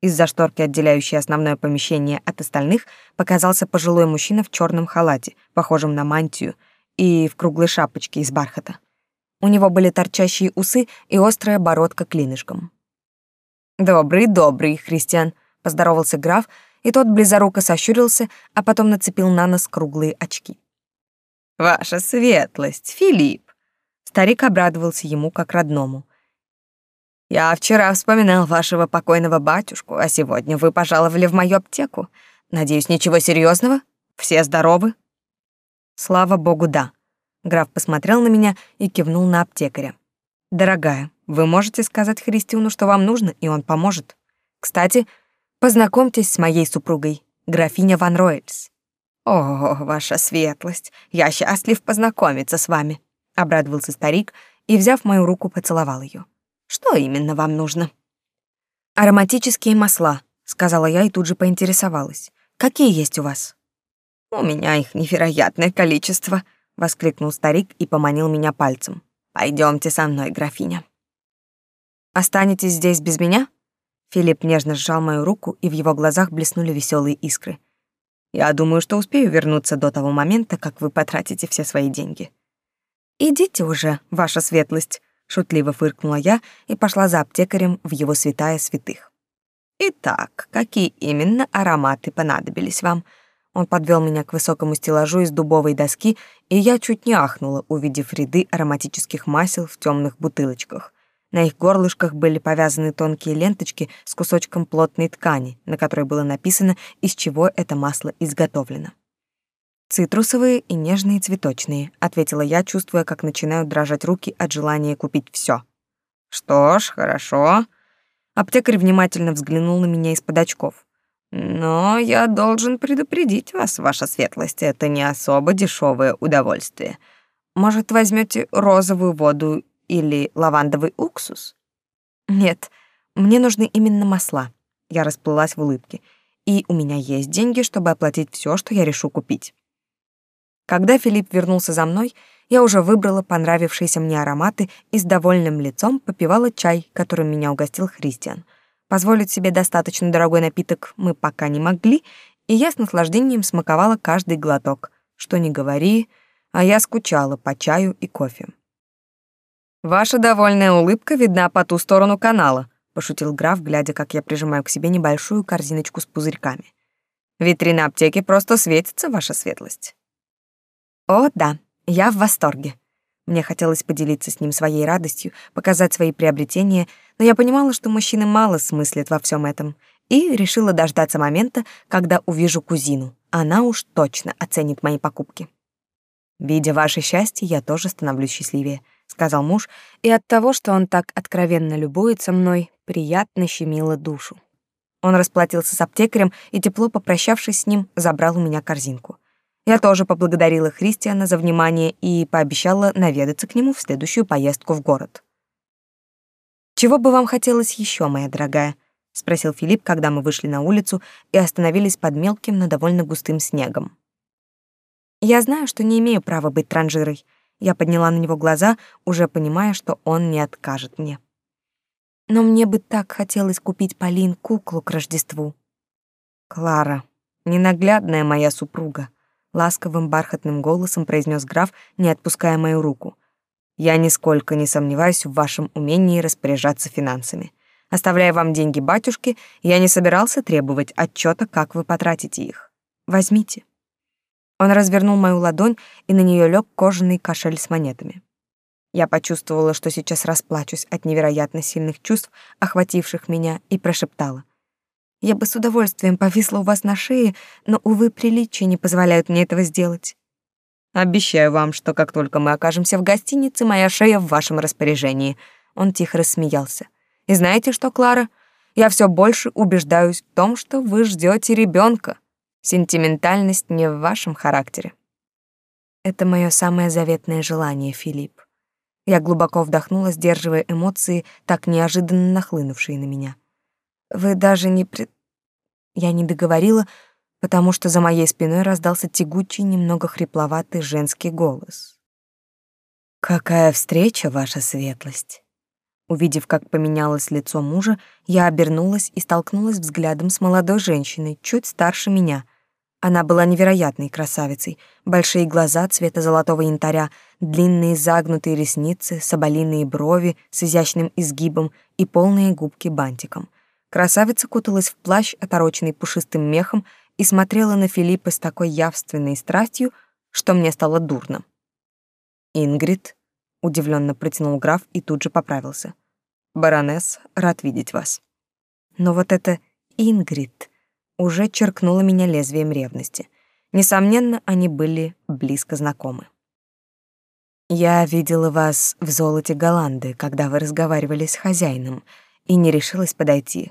Из-за шторки, отделяющей основное помещение от остальных, показался пожилой мужчина в черном халате, похожем на мантию, и в круглой шапочке из бархата. У него были торчащие усы и острая бородка клинышком. «Добрый, добрый, Христиан», — поздоровался граф, и тот близоруко сощурился, а потом нацепил на нос круглые очки. «Ваша светлость, Филипп!» Старик обрадовался ему как родному. Я вчера вспоминал вашего покойного батюшку, а сегодня вы пожаловали в мою аптеку. Надеюсь, ничего серьезного? Все здоровы? Слава богу, да. Граф посмотрел на меня и кивнул на аптекаря. Дорогая, вы можете сказать Христиуну, что вам нужно, и он поможет. Кстати, познакомьтесь с моей супругой, графиня Ван Ройльс. О, ваша светлость, я счастлив познакомиться с вами, обрадовался старик и, взяв мою руку, поцеловал ее. Что именно вам нужно? Ароматические масла, сказала я и тут же поинтересовалась. Какие есть у вас? У меня их невероятное количество, воскликнул старик и поманил меня пальцем. Пойдемте со мной, графиня. Останетесь здесь без меня? Филипп нежно сжал мою руку, и в его глазах блеснули веселые искры. Я думаю, что успею вернуться до того момента, как вы потратите все свои деньги. Идите уже, ваша светлость, шутливо фыркнула я и пошла за аптекарем в его святая святых. Итак, какие именно ароматы понадобились вам? Он подвел меня к высокому стеллажу из дубовой доски, и я чуть не ахнула, увидев ряды ароматических масел в темных бутылочках. На их горлышках были повязаны тонкие ленточки с кусочком плотной ткани, на которой было написано, из чего это масло изготовлено. Цитрусовые и нежные цветочные, ответила я, чувствуя, как начинают дрожать руки от желания купить все. Что ж, хорошо. Аптекарь внимательно взглянул на меня из-под очков. Но я должен предупредить вас, ваша светлость, это не особо дешевое удовольствие. Может, возьмете розовую воду или лавандовый уксус? Нет, мне нужны именно масла. Я расплылась в улыбке. И у меня есть деньги, чтобы оплатить все, что я решу купить. Когда Филипп вернулся за мной, я уже выбрала понравившиеся мне ароматы и с довольным лицом попивала чай, которым меня угостил Христиан. Позволить себе достаточно дорогой напиток мы пока не могли, и я с наслаждением смаковала каждый глоток. Что ни говори, а я скучала по чаю и кофе. «Ваша довольная улыбка видна по ту сторону канала», — пошутил граф, глядя, как я прижимаю к себе небольшую корзиночку с пузырьками. «Витрина аптеки просто светится, ваша светлость». О, да, я в восторге. Мне хотелось поделиться с ним своей радостью, показать свои приобретения, но я понимала, что мужчины мало смыслят во всем этом, и решила дождаться момента, когда увижу кузину. Она уж точно оценит мои покупки. Видя ваше счастье, я тоже становлюсь счастливее, сказал муж, и от того, что он так откровенно любуется мной, приятно щемило душу. Он расплатился с аптекарем и тепло попрощавшись с ним, забрал у меня корзинку. Я тоже поблагодарила Христиана за внимание и пообещала наведаться к нему в следующую поездку в город. «Чего бы вам хотелось еще, моя дорогая?» — спросил Филипп, когда мы вышли на улицу и остановились под мелким, но довольно густым снегом. «Я знаю, что не имею права быть транжирой». Я подняла на него глаза, уже понимая, что он не откажет мне. «Но мне бы так хотелось купить Полин куклу к Рождеству». «Клара, ненаглядная моя супруга, ласковым бархатным голосом произнес граф, не отпуская мою руку. Я нисколько не сомневаюсь в вашем умении распоряжаться финансами. Оставляя вам деньги батюшке, я не собирался требовать отчета, как вы потратите их. Возьмите. Он развернул мою ладонь, и на нее лег кожаный кошель с монетами. Я почувствовала, что сейчас расплачусь от невероятно сильных чувств, охвативших меня, и прошептала: я бы с удовольствием повисла у вас на шее, но, увы, приличия не позволяют мне этого сделать. Обещаю вам, что как только мы окажемся в гостинице, моя шея в вашем распоряжении. Он тихо рассмеялся. И знаете что, Клара? Я все больше убеждаюсь в том, что вы ждете ребенка. Сентиментальность не в вашем характере. Это мое самое заветное желание, Филипп. Я глубоко вдохнула, сдерживая эмоции, так неожиданно нахлынувшие на меня. Вы даже не пред... Я не договорила, потому что за моей спиной раздался тягучий, немного хрипловатый женский голос. «Какая встреча, ваша светлость!» Увидев, как поменялось лицо мужа, я обернулась и столкнулась взглядом с молодой женщиной, чуть старше меня. Она была невероятной красавицей. Большие глаза цвета золотого янтаря, длинные загнутые ресницы, соболиные брови с изящным изгибом и полные губки бантиком. Красавица куталась в плащ, отороченный пушистым мехом, и смотрела на Филиппа с такой явственной страстью, что мне стало дурно. «Ингрид», — удивленно протянул граф и тут же поправился. «Баронесс, рад видеть вас». Но вот это «Ингрид» уже черкнуло меня лезвием ревности. Несомненно, они были близко знакомы. «Я видела вас в золоте Голланды, когда вы разговаривали с хозяином, и не решилась подойти.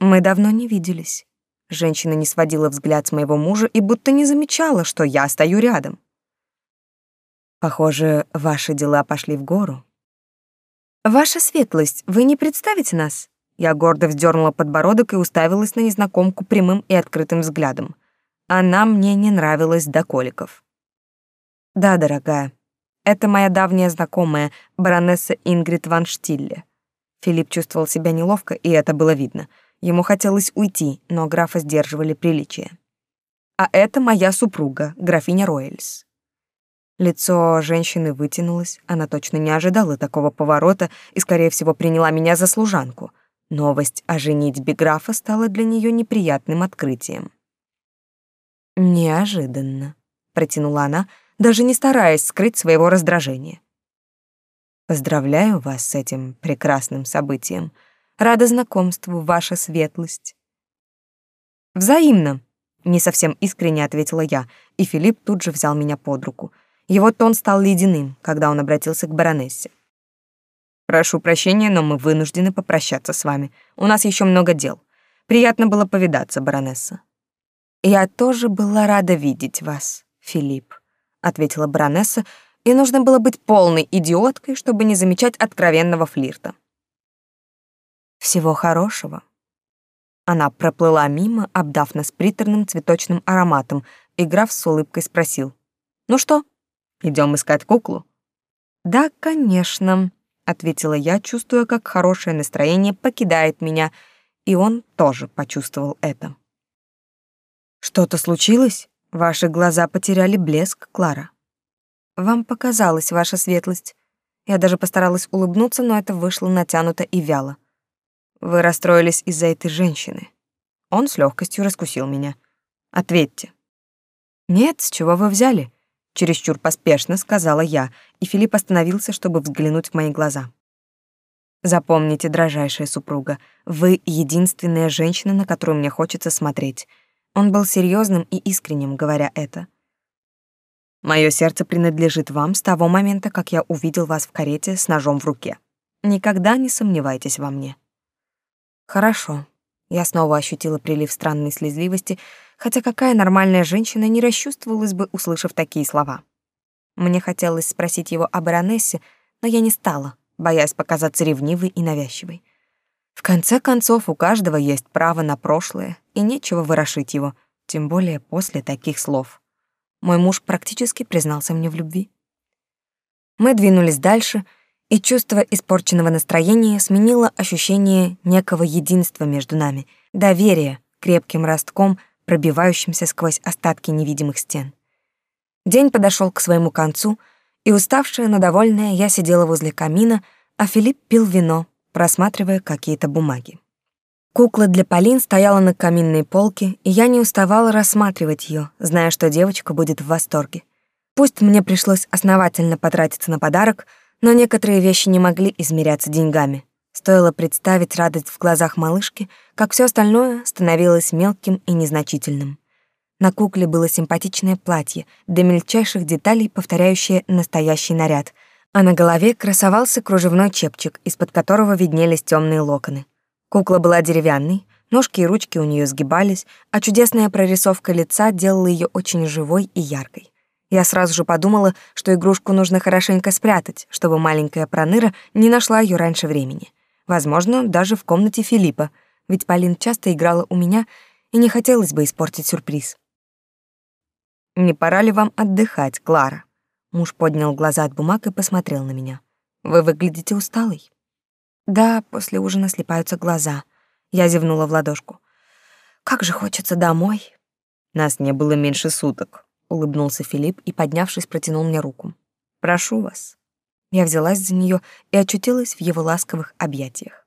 Мы давно не виделись. Женщина не сводила взгляд с моего мужа и будто не замечала, что я стою рядом. Похоже, ваши дела пошли в гору. Ваша светлость, вы не представите нас? Я гордо вздернула подбородок и уставилась на незнакомку прямым и открытым взглядом. Она мне не нравилась до коликов. Да, дорогая, это моя давняя знакомая, баронесса Ингрид ван Штилле. Филипп чувствовал себя неловко, и это было видно — Ему хотелось уйти, но графа сдерживали приличия. А это моя супруга, графиня Ройльс. Лицо женщины вытянулось, она точно не ожидала такого поворота и, скорее всего, приняла меня за служанку. Новость о женитьбе графа стала для нее неприятным открытием. «Неожиданно», — протянула она, даже не стараясь скрыть своего раздражения. «Поздравляю вас с этим прекрасным событием», — Рада знакомству, ваша светлость. Взаимно, не совсем искренне ответила я, и Филипп тут же взял меня под руку. Его тон стал ледяным, когда он обратился к баронессе. Прошу прощения, но мы вынуждены попрощаться с вами. У нас еще много дел. Приятно было повидаться, баронесса. Я тоже была рада видеть вас, Филипп, ответила баронесса, и нужно было быть полной идиоткой, чтобы не замечать откровенного флирта. Всего хорошего. Она проплыла мимо, обдав нас приторным цветочным ароматом, и граф с улыбкой спросил. «Ну что, идем искать куклу?» «Да, конечно», — ответила я, чувствуя, как хорошее настроение покидает меня, и он тоже почувствовал это. «Что-то случилось? Ваши глаза потеряли блеск, Клара». «Вам показалось, ваша светлость». Я даже постаралась улыбнуться, но это вышло натянуто и вяло. Вы расстроились из-за этой женщины. Он с легкостью раскусил меня. Ответьте. Нет, с чего вы взяли? Чересчур поспешно сказала я, и Филипп остановился, чтобы взглянуть в мои глаза. Запомните, дрожайшая супруга, вы единственная женщина, на которую мне хочется смотреть. Он был серьезным и искренним, говоря это. Мое сердце принадлежит вам с того момента, как я увидел вас в карете с ножом в руке. Никогда не сомневайтесь во мне. Хорошо. Я снова ощутила прилив странной слезливости, хотя какая нормальная женщина не расчувствовалась бы, услышав такие слова. Мне хотелось спросить его о баронессе, но я не стала, боясь показаться ревнивой и навязчивой. В конце концов, у каждого есть право на прошлое, и нечего ворошить его, тем более после таких слов. Мой муж практически признался мне в любви. Мы двинулись дальше — и чувство испорченного настроения сменило ощущение некого единства между нами, доверия крепким ростком, пробивающимся сквозь остатки невидимых стен. День подошел к своему концу, и уставшая, но довольная, я сидела возле камина, а Филипп пил вино, просматривая какие-то бумаги. Кукла для Полин стояла на каминной полке, и я не уставала рассматривать ее, зная, что девочка будет в восторге. Пусть мне пришлось основательно потратиться на подарок — но некоторые вещи не могли измеряться деньгами. Стоило представить радость в глазах малышки, как все остальное становилось мелким и незначительным. На кукле было симпатичное платье, до мельчайших деталей повторяющее настоящий наряд, а на голове красовался кружевной чепчик, из-под которого виднелись темные локоны. Кукла была деревянной, Ножки и ручки у нее сгибались, а чудесная прорисовка лица делала ее очень живой и яркой. Я сразу же подумала, что игрушку нужно хорошенько спрятать, чтобы маленькая проныра не нашла ее раньше времени. Возможно, даже в комнате Филиппа, ведь Полин часто играла у меня, и не хотелось бы испортить сюрприз. «Не пора ли вам отдыхать, Клара?» Муж поднял глаза от бумаг и посмотрел на меня. «Вы выглядите усталой». «Да, после ужина слепаются глаза». Я зевнула в ладошку. «Как же хочется домой». «Нас не было меньше суток», — улыбнулся Филипп и, поднявшись, протянул мне руку. «Прошу вас». Я взялась за нее и очутилась в его ласковых объятиях.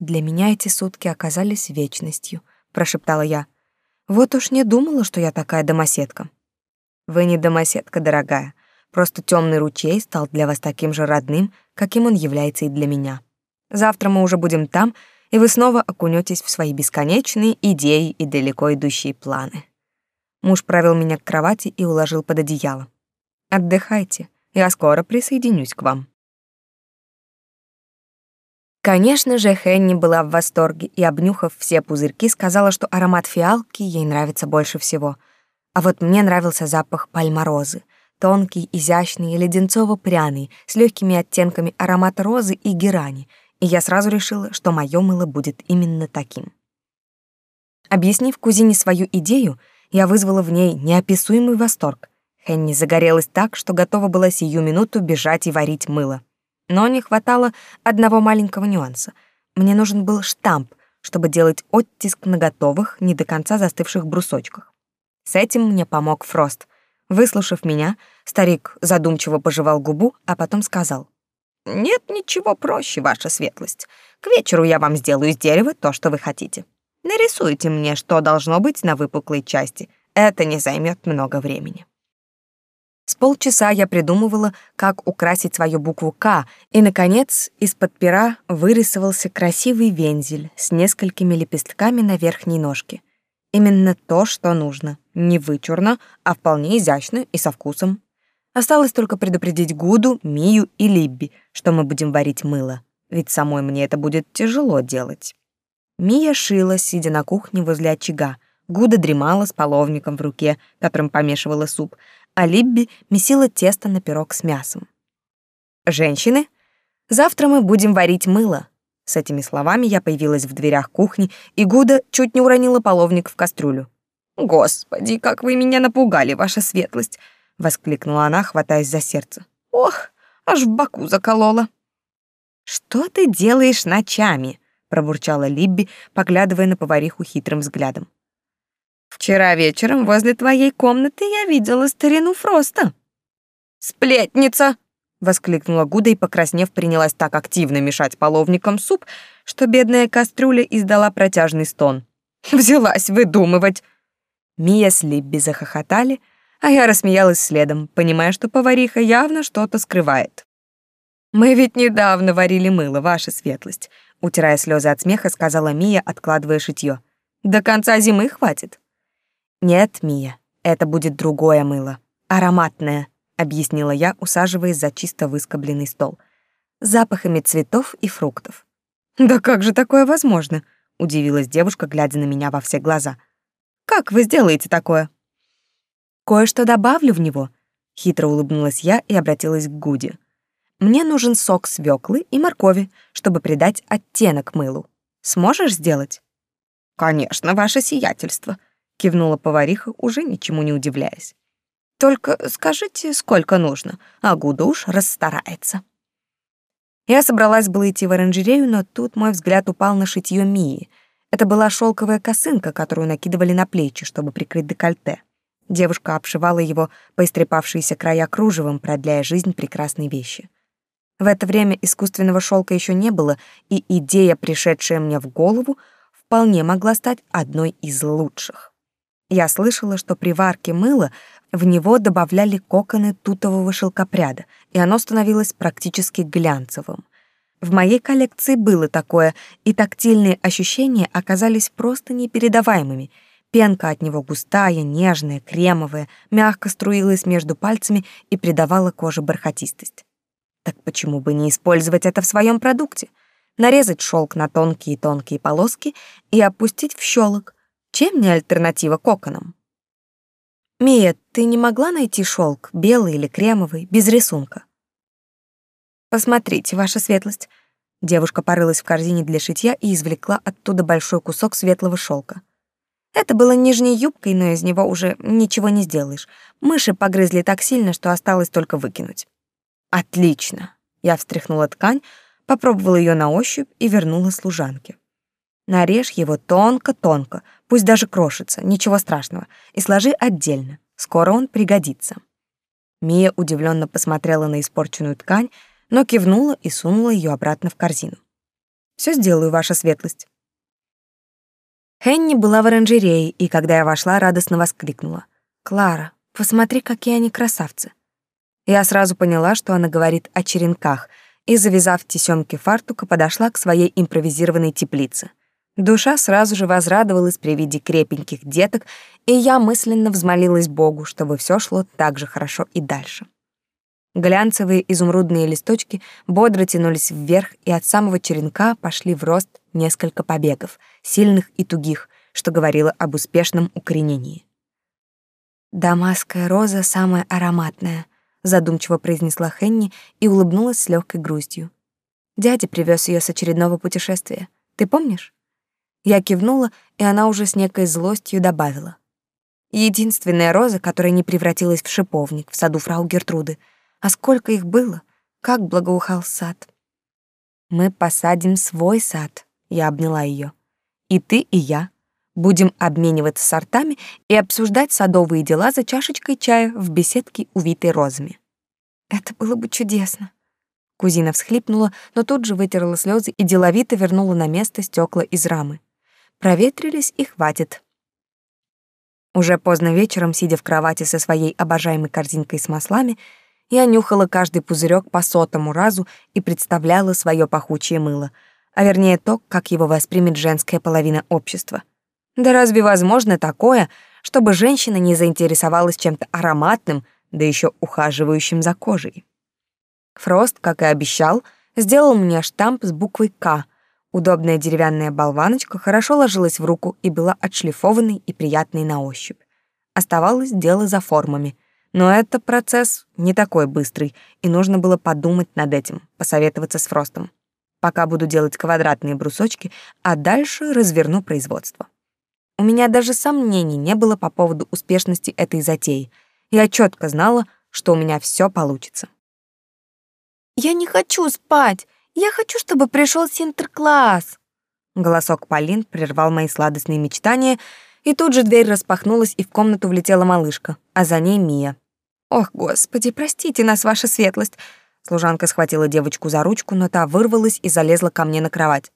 «Для меня эти сутки оказались вечностью», — прошептала я. «Вот уж не думала, что я такая домоседка». «Вы не домоседка, дорогая. Просто темный ручей стал для вас таким же родным, каким он является и для меня. Завтра мы уже будем там, и вы снова окунетесь в свои бесконечные идеи и далеко идущие планы». Муж провел меня к кровати и уложил под одеяло. «Отдыхайте, я скоро присоединюсь к вам». Конечно же, Хенни была в восторге и, обнюхав все пузырьки, сказала, что аромат фиалки ей нравится больше всего. А вот мне нравился запах пальморозы, тонкий, изящный, леденцово-пряный, с легкими оттенками аромата розы и герани, и я сразу решила, что мое мыло будет именно таким. Объяснив кузине свою идею, я вызвала в ней неописуемый восторг. Хенни загорелась так, что готова была сию минуту бежать и варить мыло. Но не хватало одного маленького нюанса. Мне нужен был штамп, чтобы делать оттиск на готовых, не до конца застывших брусочках. С этим мне помог Фрост. Выслушав меня, старик задумчиво пожевал губу, а потом сказал. «Нет ничего проще, ваша светлость. К вечеру я вам сделаю из дерева то, что вы хотите. Нарисуйте мне, что должно быть на выпуклой части. Это не займет много времени». С полчаса я придумывала, как украсить свою букву «К», и, наконец, из-под пера вырисовался красивый вензель с несколькими лепестками на верхней ножке. Именно то, что нужно. Не вычурно, а вполне изящно и со вкусом. Осталось только предупредить Гуду, Мию и Либби, что мы будем варить мыло, ведь самой мне это будет тяжело делать. Мия шила, сидя на кухне возле очага. Гуда дремала с половником в руке, которым помешивала суп, а Либби месила тесто на пирог с мясом. «Женщины, завтра мы будем варить мыло». С этими словами я появилась в дверях кухни, и Гуда чуть не уронила половник в кастрюлю. «Господи, как вы меня напугали, ваша светлость!» — воскликнула она, хватаясь за сердце. «Ох, аж в боку заколола!» «Что ты делаешь ночами?» — пробурчала Либби, поглядывая на повариху хитрым взглядом. Вчера вечером возле твоей комнаты я видела старину Фроста. Сплетница, воскликнула Гуда и, покраснев, принялась так активно мешать половником суп, что бедная кастрюля издала протяжный стон. Взялась выдумывать. Мия с Либби захохотали, а я рассмеялась следом, понимая, что повариха явно что-то скрывает. «Мы ведь недавно варили мыло, ваша светлость», утирая слезы от смеха, сказала Мия, откладывая шитьё. «До конца зимы хватит». «Нет, Мия, это будет другое мыло. Ароматное», — объяснила я, усаживаясь за чисто выскобленный стол. «Запахами цветов и фруктов». «Да как же такое возможно?» — удивилась девушка, глядя на меня во все глаза. «Как вы сделаете такое?» «Кое-что добавлю в него», — хитро улыбнулась я и обратилась к Гуде. «Мне нужен сок свеклы и моркови, чтобы придать оттенок мылу. Сможешь сделать?» «Конечно, ваше сиятельство», кивнула повариха, уже ничему не удивляясь. Только скажите, сколько нужно, а Гудуш расстарается. Я собралась было идти в оранжерею, но тут мой взгляд упал на шитье Мии. Это была шелковая косынка, которую накидывали на плечи, чтобы прикрыть декольте. Девушка обшивала его по истрепавшиеся края кружевом, продляя жизнь прекрасной вещи. В это время искусственного шелка еще не было, и идея, пришедшая мне в голову, вполне могла стать одной из лучших. Я слышала, что при варке мыла в него добавляли коконы тутового шелкопряда, и оно становилось практически глянцевым. В моей коллекции было такое, и тактильные ощущения оказались просто непередаваемыми. Пенка от него густая, нежная, кремовая, мягко струилась между пальцами и придавала коже бархатистость. Так почему бы не использовать это в своем продукте? нарезать шелк на тонкие-тонкие полоски и опустить в щелок. Чем не альтернатива коконам? «Мия, ты не могла найти шелк, белый или кремовый, без рисунка?» «Посмотрите, ваша светлость». Девушка порылась в корзине для шитья и извлекла оттуда большой кусок светлого шелка. Это было нижней юбкой, но из него уже ничего не сделаешь. Мыши погрызли так сильно, что осталось только выкинуть. «Отлично!» Я встряхнула ткань, попробовала ее на ощупь и вернула служанке. Нарежь его тонко-тонко, пусть даже крошится, ничего страшного, и сложи отдельно. Скоро он пригодится. Мия удивленно посмотрела на испорченную ткань, но кивнула и сунула ее обратно в корзину. Все сделаю, ваша светлость. Хенни была в оранжерее, и когда я вошла, радостно воскликнула: "Клара, посмотри, какие они красавцы!" Я сразу поняла, что она говорит о черенках, и завязав тесемки фартука, подошла к своей импровизированной теплице. Душа сразу же возрадовалась при виде крепеньких деток, и я мысленно взмолилась Богу, чтобы все шло так же хорошо и дальше. Глянцевые изумрудные листочки бодро тянулись вверх, и от самого черенка пошли в рост несколько побегов, сильных и тугих, что говорило об успешном укоренении. «Дамасская роза самая ароматная», — задумчиво произнесла Хенни и улыбнулась с легкой грустью. «Дядя привез ее с очередного путешествия. Ты помнишь?» Я кивнула, и она уже с некой злостью добавила. Единственная роза, которая не превратилась в шиповник в саду фрау Гертруды. А сколько их было? Как благоухал сад. Мы посадим свой сад, я обняла ее. И ты, и я будем обмениваться сортами и обсуждать садовые дела за чашечкой чая в беседке, увитой розами. Это было бы чудесно. Кузина всхлипнула, но тут же вытерла слезы и деловито вернула на место стекла из рамы проветрились и хватит. Уже поздно вечером, сидя в кровати со своей обожаемой корзинкой с маслами, я нюхала каждый пузырек по сотому разу и представляла свое пахучее мыло, а вернее то, как его воспримет женская половина общества. Да разве возможно такое, чтобы женщина не заинтересовалась чем-то ароматным, да еще ухаживающим за кожей? Фрост, как и обещал, сделал мне штамп с буквой «К», Удобная деревянная болваночка хорошо ложилась в руку и была отшлифованной и приятной на ощупь. Оставалось дело за формами. Но это процесс не такой быстрый, и нужно было подумать над этим, посоветоваться с Фростом. Пока буду делать квадратные брусочки, а дальше разверну производство. У меня даже сомнений не было по поводу успешности этой затеи. Я четко знала, что у меня все получится. «Я не хочу спать!» Я хочу, чтобы пришел Синтеркласс. Голосок Полин прервал мои сладостные мечтания, и тут же дверь распахнулась, и в комнату влетела малышка, а за ней Мия. Ох, господи, простите нас, ваша светлость. Служанка схватила девочку за ручку, но та вырвалась и залезла ко мне на кровать.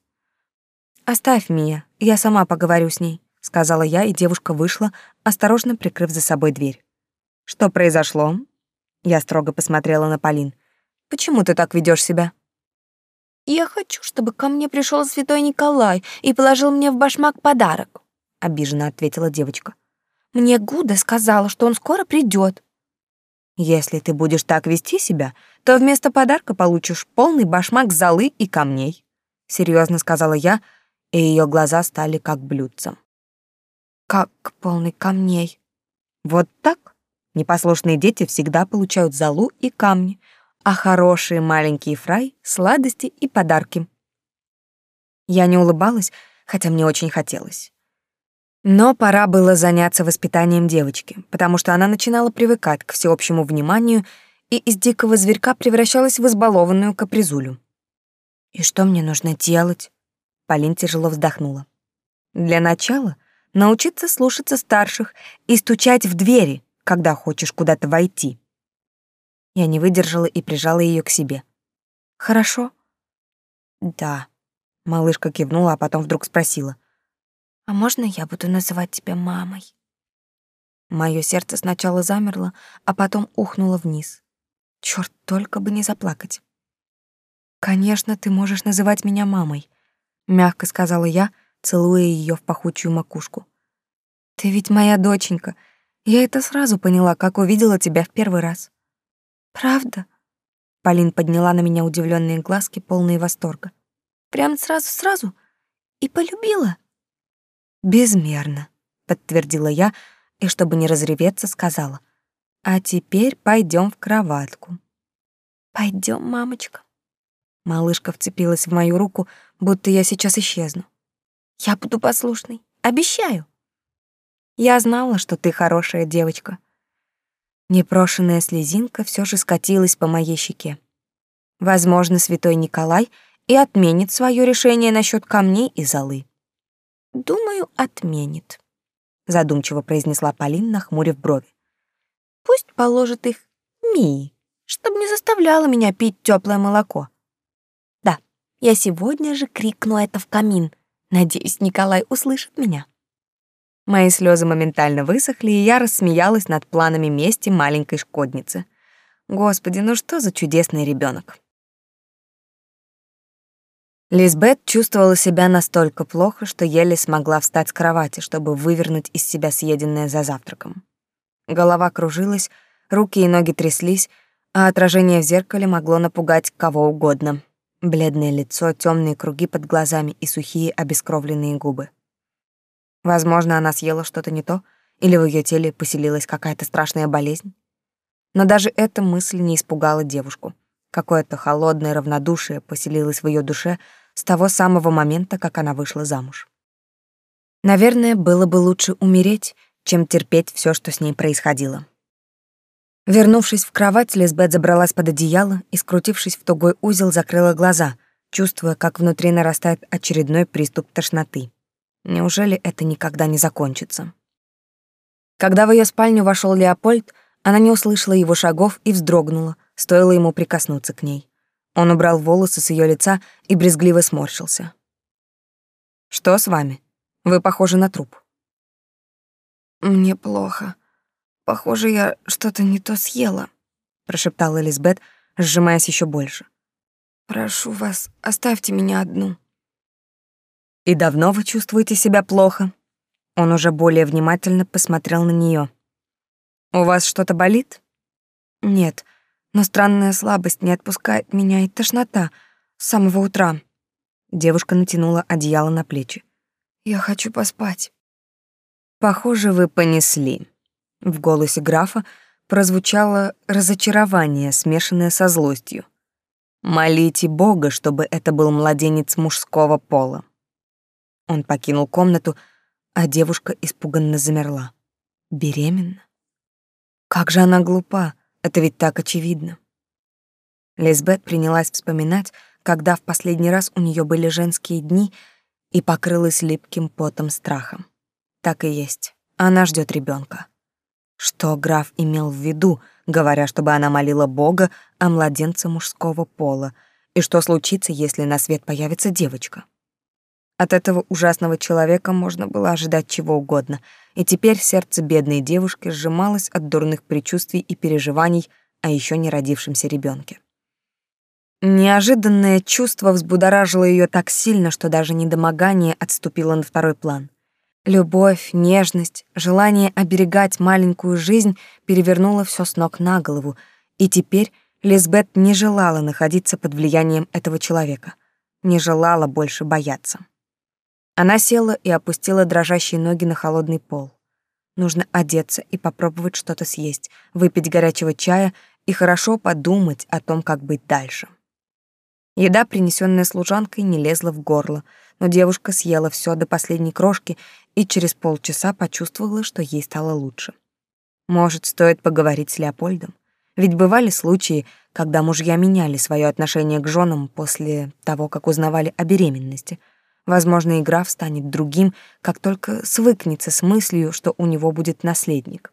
Оставь Мия, я сама поговорю с ней, сказала я, и девушка вышла, осторожно прикрыв за собой дверь. Что произошло? Я строго посмотрела на Полин. Почему ты так ведешь себя? «Я хочу, чтобы ко мне пришел святой Николай и положил мне в башмак подарок», — обиженно ответила девочка. «Мне Гуда сказала, что он скоро придет. «Если ты будешь так вести себя, то вместо подарка получишь полный башмак золы и камней», — серьезно сказала я, и ее глаза стали как блюдцем. «Как полный камней?» «Вот так?» Непослушные дети всегда получают золу и камни, а хорошие маленькие фрай — сладости и подарки. Я не улыбалась, хотя мне очень хотелось. Но пора было заняться воспитанием девочки, потому что она начинала привыкать к всеобщему вниманию и из дикого зверька превращалась в избалованную капризулю. «И что мне нужно делать?» Полин тяжело вздохнула. «Для начала научиться слушаться старших и стучать в двери, когда хочешь куда-то войти», я не выдержала и прижала ее к себе. «Хорошо?» «Да». Малышка кивнула, а потом вдруг спросила. «А можно я буду называть тебя мамой?» Моё сердце сначала замерло, а потом ухнуло вниз. Чёрт, только бы не заплакать. «Конечно, ты можешь называть меня мамой», — мягко сказала я, целуя её в пахучую макушку. «Ты ведь моя доченька. Я это сразу поняла, как увидела тебя в первый раз». Правда? Полин подняла на меня удивленные глазки, полные восторга. Прям сразу-сразу? И полюбила?» «Безмерно», — подтвердила я, и, чтобы не разреветься, сказала. «А теперь пойдем в кроватку». Пойдем, мамочка». Малышка вцепилась в мою руку, будто я сейчас исчезну. «Я буду послушной, обещаю». «Я знала, что ты хорошая девочка». Непрошенная слезинка все же скатилась по моей щеке. Возможно, святой Николай и отменит свое решение насчет камней и золы. «Думаю, отменит», — задумчиво произнесла Полин, нахмурив брови. «Пусть положит их Мии, чтобы не заставляла меня пить теплое молоко. Да, я сегодня же крикну это в камин. Надеюсь, Николай услышит меня». Мои слезы моментально высохли, и я рассмеялась над планами мести маленькой шкодницы. Господи, ну что за чудесный ребенок! Лизбет чувствовала себя настолько плохо, что еле смогла встать с кровати, чтобы вывернуть из себя съеденное за завтраком. Голова кружилась, руки и ноги тряслись, а отражение в зеркале могло напугать кого угодно. Бледное лицо, темные круги под глазами и сухие обескровленные губы. Возможно, она съела что-то не то, или в ее теле поселилась какая-то страшная болезнь. Но даже эта мысль не испугала девушку. Какое-то холодное равнодушие поселилось в ее душе, с того самого момента, как она вышла замуж. Наверное, было бы лучше умереть, чем терпеть все, что с ней происходило. Вернувшись в кровать, Лизбет забралась под одеяло и, скрутившись в тугой узел, закрыла глаза, чувствуя, как внутри нарастает очередной приступ тошноты. Неужели это никогда не закончится? Когда в ее спальню вошел Леопольд, она не услышала его шагов и вздрогнула, стоило ему прикоснуться к ней. Он убрал волосы с ее лица и брезгливо сморщился. «Что с вами? Вы похожи на труп». «Мне плохо. Похоже, я что-то не то съела», — прошептала Элизабет, сжимаясь еще больше. «Прошу вас, оставьте меня одну». «И давно вы чувствуете себя плохо?» Он уже более внимательно посмотрел на нее. «У вас что-то болит?» «Нет, но странная слабость не отпускает меня и тошнота с самого утра. Девушка натянула одеяло на плечи. Я хочу поспать. Похоже, вы понесли. В голосе графа прозвучало разочарование, смешанное со злостью. Молите Бога, чтобы это был младенец мужского пола. Он покинул комнату, а девушка испуганно замерла. Беременна? Как же она глупа! Это ведь так очевидно. Лизбет принялась вспоминать, когда в последний раз у нее были женские дни, и покрылась липким потом страхом. Так и есть. Она ждет ребенка. Что граф имел в виду, говоря, чтобы она молила Бога о младенце мужского пола, и что случится, если на свет появится девочка? От этого ужасного человека можно было ожидать чего угодно, и теперь сердце бедной девушки сжималось от дурных предчувствий и переживаний о еще не родившемся ребенке. Неожиданное чувство взбудоражило ее так сильно, что даже недомогание отступило на второй план. Любовь, нежность, желание оберегать маленькую жизнь перевернуло все с ног на голову, и теперь Лизбет не желала находиться под влиянием этого человека, не желала больше бояться. Она села и опустила дрожащие ноги на холодный пол. Нужно одеться и попробовать что-то съесть, выпить горячего чая и хорошо подумать о том, как быть дальше. Еда, принесенная служанкой, не лезла в горло, но девушка съела все до последней крошки и через полчаса почувствовала, что ей стало лучше. Может, стоит поговорить с Леопольдом? Ведь бывали случаи, когда мужья меняли свое отношение к женам после того, как узнавали о беременности — Возможно, и граф станет другим, как только свыкнется с мыслью, что у него будет наследник.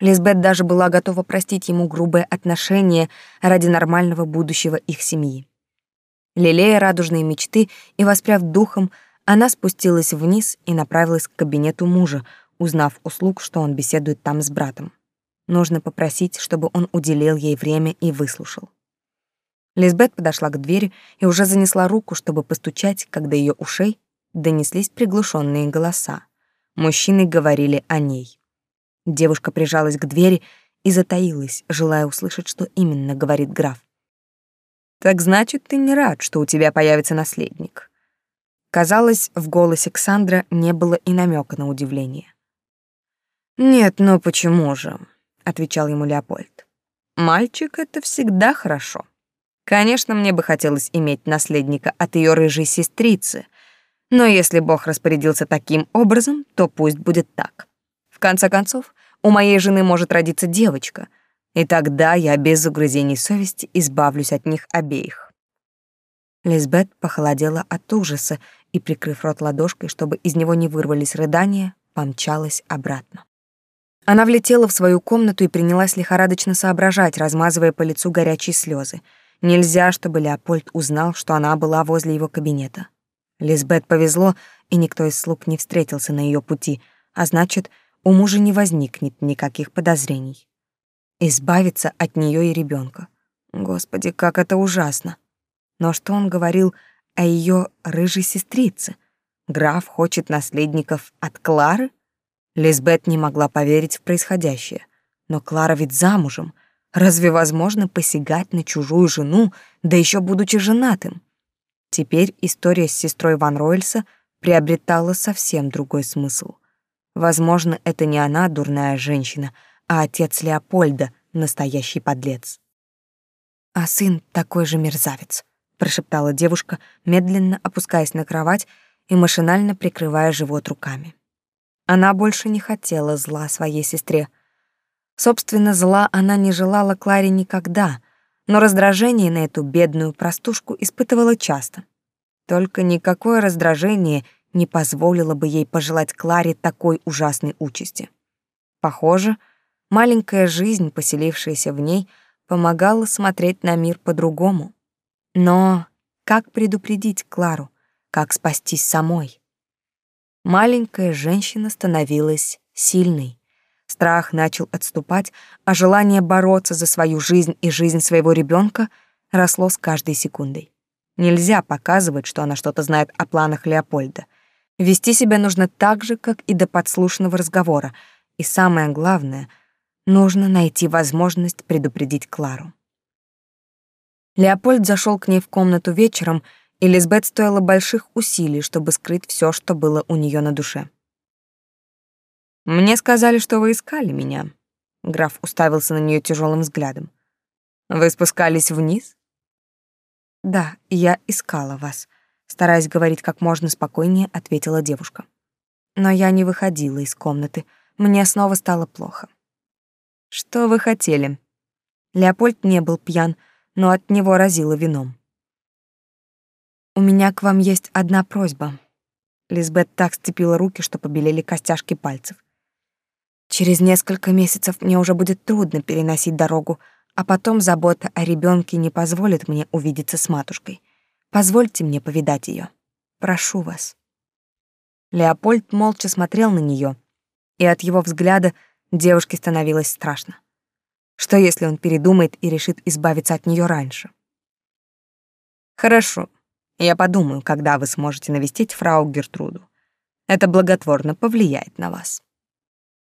Лизбет даже была готова простить ему грубое отношение ради нормального будущего их семьи. Лелея радужные мечты и воспряв духом, она спустилась вниз и направилась к кабинету мужа, узнав у слуг, что он беседует там с братом. Нужно попросить, чтобы он уделил ей время и выслушал. Лизбет подошла к двери и уже занесла руку, чтобы постучать, когда ее ушей донеслись приглушенные голоса. Мужчины говорили о ней. Девушка прижалась к двери и затаилась, желая услышать, что именно говорит граф. Так значит, ты не рад, что у тебя появится наследник. Казалось, в голосе Ксандра не было и намека на удивление. Нет, ну почему же, отвечал ему Леопольд. Мальчик это всегда хорошо. Конечно, мне бы хотелось иметь наследника от ее рыжей сестрицы, но если Бог распорядился таким образом, то пусть будет так. В конце концов, у моей жены может родиться девочка — и тогда я без угрызений совести избавлюсь от них обеих. Лизбет похолодела от ужаса и, прикрыв рот ладошкой, чтобы из него не вырвались рыдания, помчалась обратно. Она влетела в свою комнату и принялась лихорадочно соображать, размазывая по лицу горячие слезы. Нельзя, чтобы Леопольд узнал, что она была возле его кабинета. Лизбет повезло, и никто из слуг не встретился на ее пути, а значит, у мужа не возникнет никаких подозрений избавиться от нее и ребенка. Господи, как это ужасно. Но что он говорил о ее рыжей сестрице? Граф хочет наследников от Клары? Лизбет не могла поверить в происходящее. Но Клара ведь замужем. Разве возможно посягать на чужую жену, да еще будучи женатым? Теперь история с сестрой Ван Ройльса приобретала совсем другой смысл. Возможно, это не она дурная женщина, а отец Леопольда — настоящий подлец. «А сын такой же мерзавец», — прошептала девушка, медленно опускаясь на кровать и машинально прикрывая живот руками. Она больше не хотела зла своей сестре. Собственно, зла она не желала Кларе никогда, но раздражение на эту бедную простушку испытывала часто. Только никакое раздражение не позволило бы ей пожелать Кларе такой ужасной участи. Похоже, — Маленькая жизнь, поселившаяся в ней, помогала смотреть на мир по-другому. Но как предупредить Клару? Как спастись самой? Маленькая женщина становилась сильной. Страх начал отступать, а желание бороться за свою жизнь и жизнь своего ребенка росло с каждой секундой. Нельзя показывать, что она что-то знает о планах Леопольда. Вести себя нужно так же, как и до подслушанного разговора. И самое главное — Нужно найти возможность предупредить Клару. Леопольд зашел к ней в комнату вечером, и Лизбет стоило больших усилий, чтобы скрыть все, что было у нее на душе. «Мне сказали, что вы искали меня», — граф уставился на нее тяжелым взглядом. «Вы спускались вниз?» «Да, я искала вас», — стараясь говорить как можно спокойнее, ответила девушка. «Но я не выходила из комнаты, мне снова стало плохо». Что вы хотели? Леопольд не был пьян, но от него разило вином. У меня к вам есть одна просьба. Лизбет так сцепила руки, что побелели костяшки пальцев. Через несколько месяцев мне уже будет трудно переносить дорогу, а потом забота о ребенке не позволит мне увидеться с матушкой. Позвольте мне повидать ее. Прошу вас. Леопольд молча смотрел на нее, и от его взгляда Девушке становилось страшно. Что если он передумает и решит избавиться от нее раньше? Хорошо. Я подумаю, когда вы сможете навестить фрау Гертруду. Это благотворно повлияет на вас.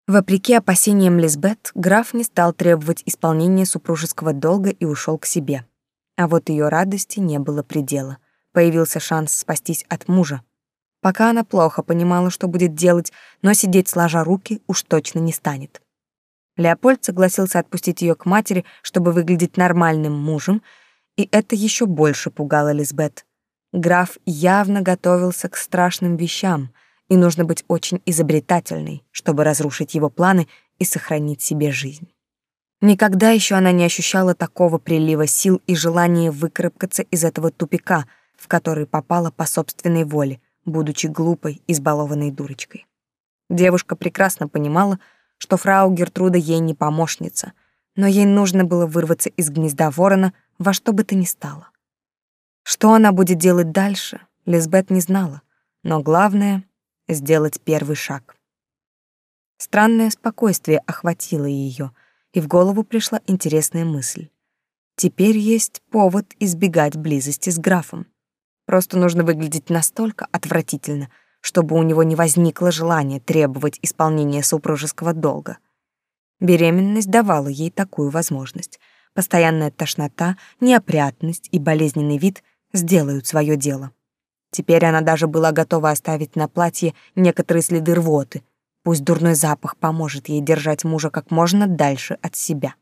Вопреки опасениям Лизбет, граф не стал требовать исполнения супружеского долга и ушел к себе. А вот ее радости не было предела. Появился шанс спастись от мужа, Пока она плохо понимала, что будет делать, но сидеть сложа руки уж точно не станет. Леопольд согласился отпустить ее к матери, чтобы выглядеть нормальным мужем, и это еще больше пугало Лизбет. Граф явно готовился к страшным вещам, и нужно быть очень изобретательной, чтобы разрушить его планы и сохранить себе жизнь. Никогда еще она не ощущала такого прилива сил и желания выкарабкаться из этого тупика, в который попала по собственной воле, будучи глупой, избалованной дурочкой. Девушка прекрасно понимала, что фрау Гертруда ей не помощница, но ей нужно было вырваться из гнезда ворона во что бы то ни стало. Что она будет делать дальше, Лизбет не знала, но главное — сделать первый шаг. Странное спокойствие охватило ее, и в голову пришла интересная мысль. Теперь есть повод избегать близости с графом. Просто нужно выглядеть настолько отвратительно, чтобы у него не возникло желания требовать исполнения супружеского долга. Беременность давала ей такую возможность. Постоянная тошнота, неопрятность и болезненный вид сделают свое дело. Теперь она даже была готова оставить на платье некоторые следы рвоты. Пусть дурной запах поможет ей держать мужа как можно дальше от себя.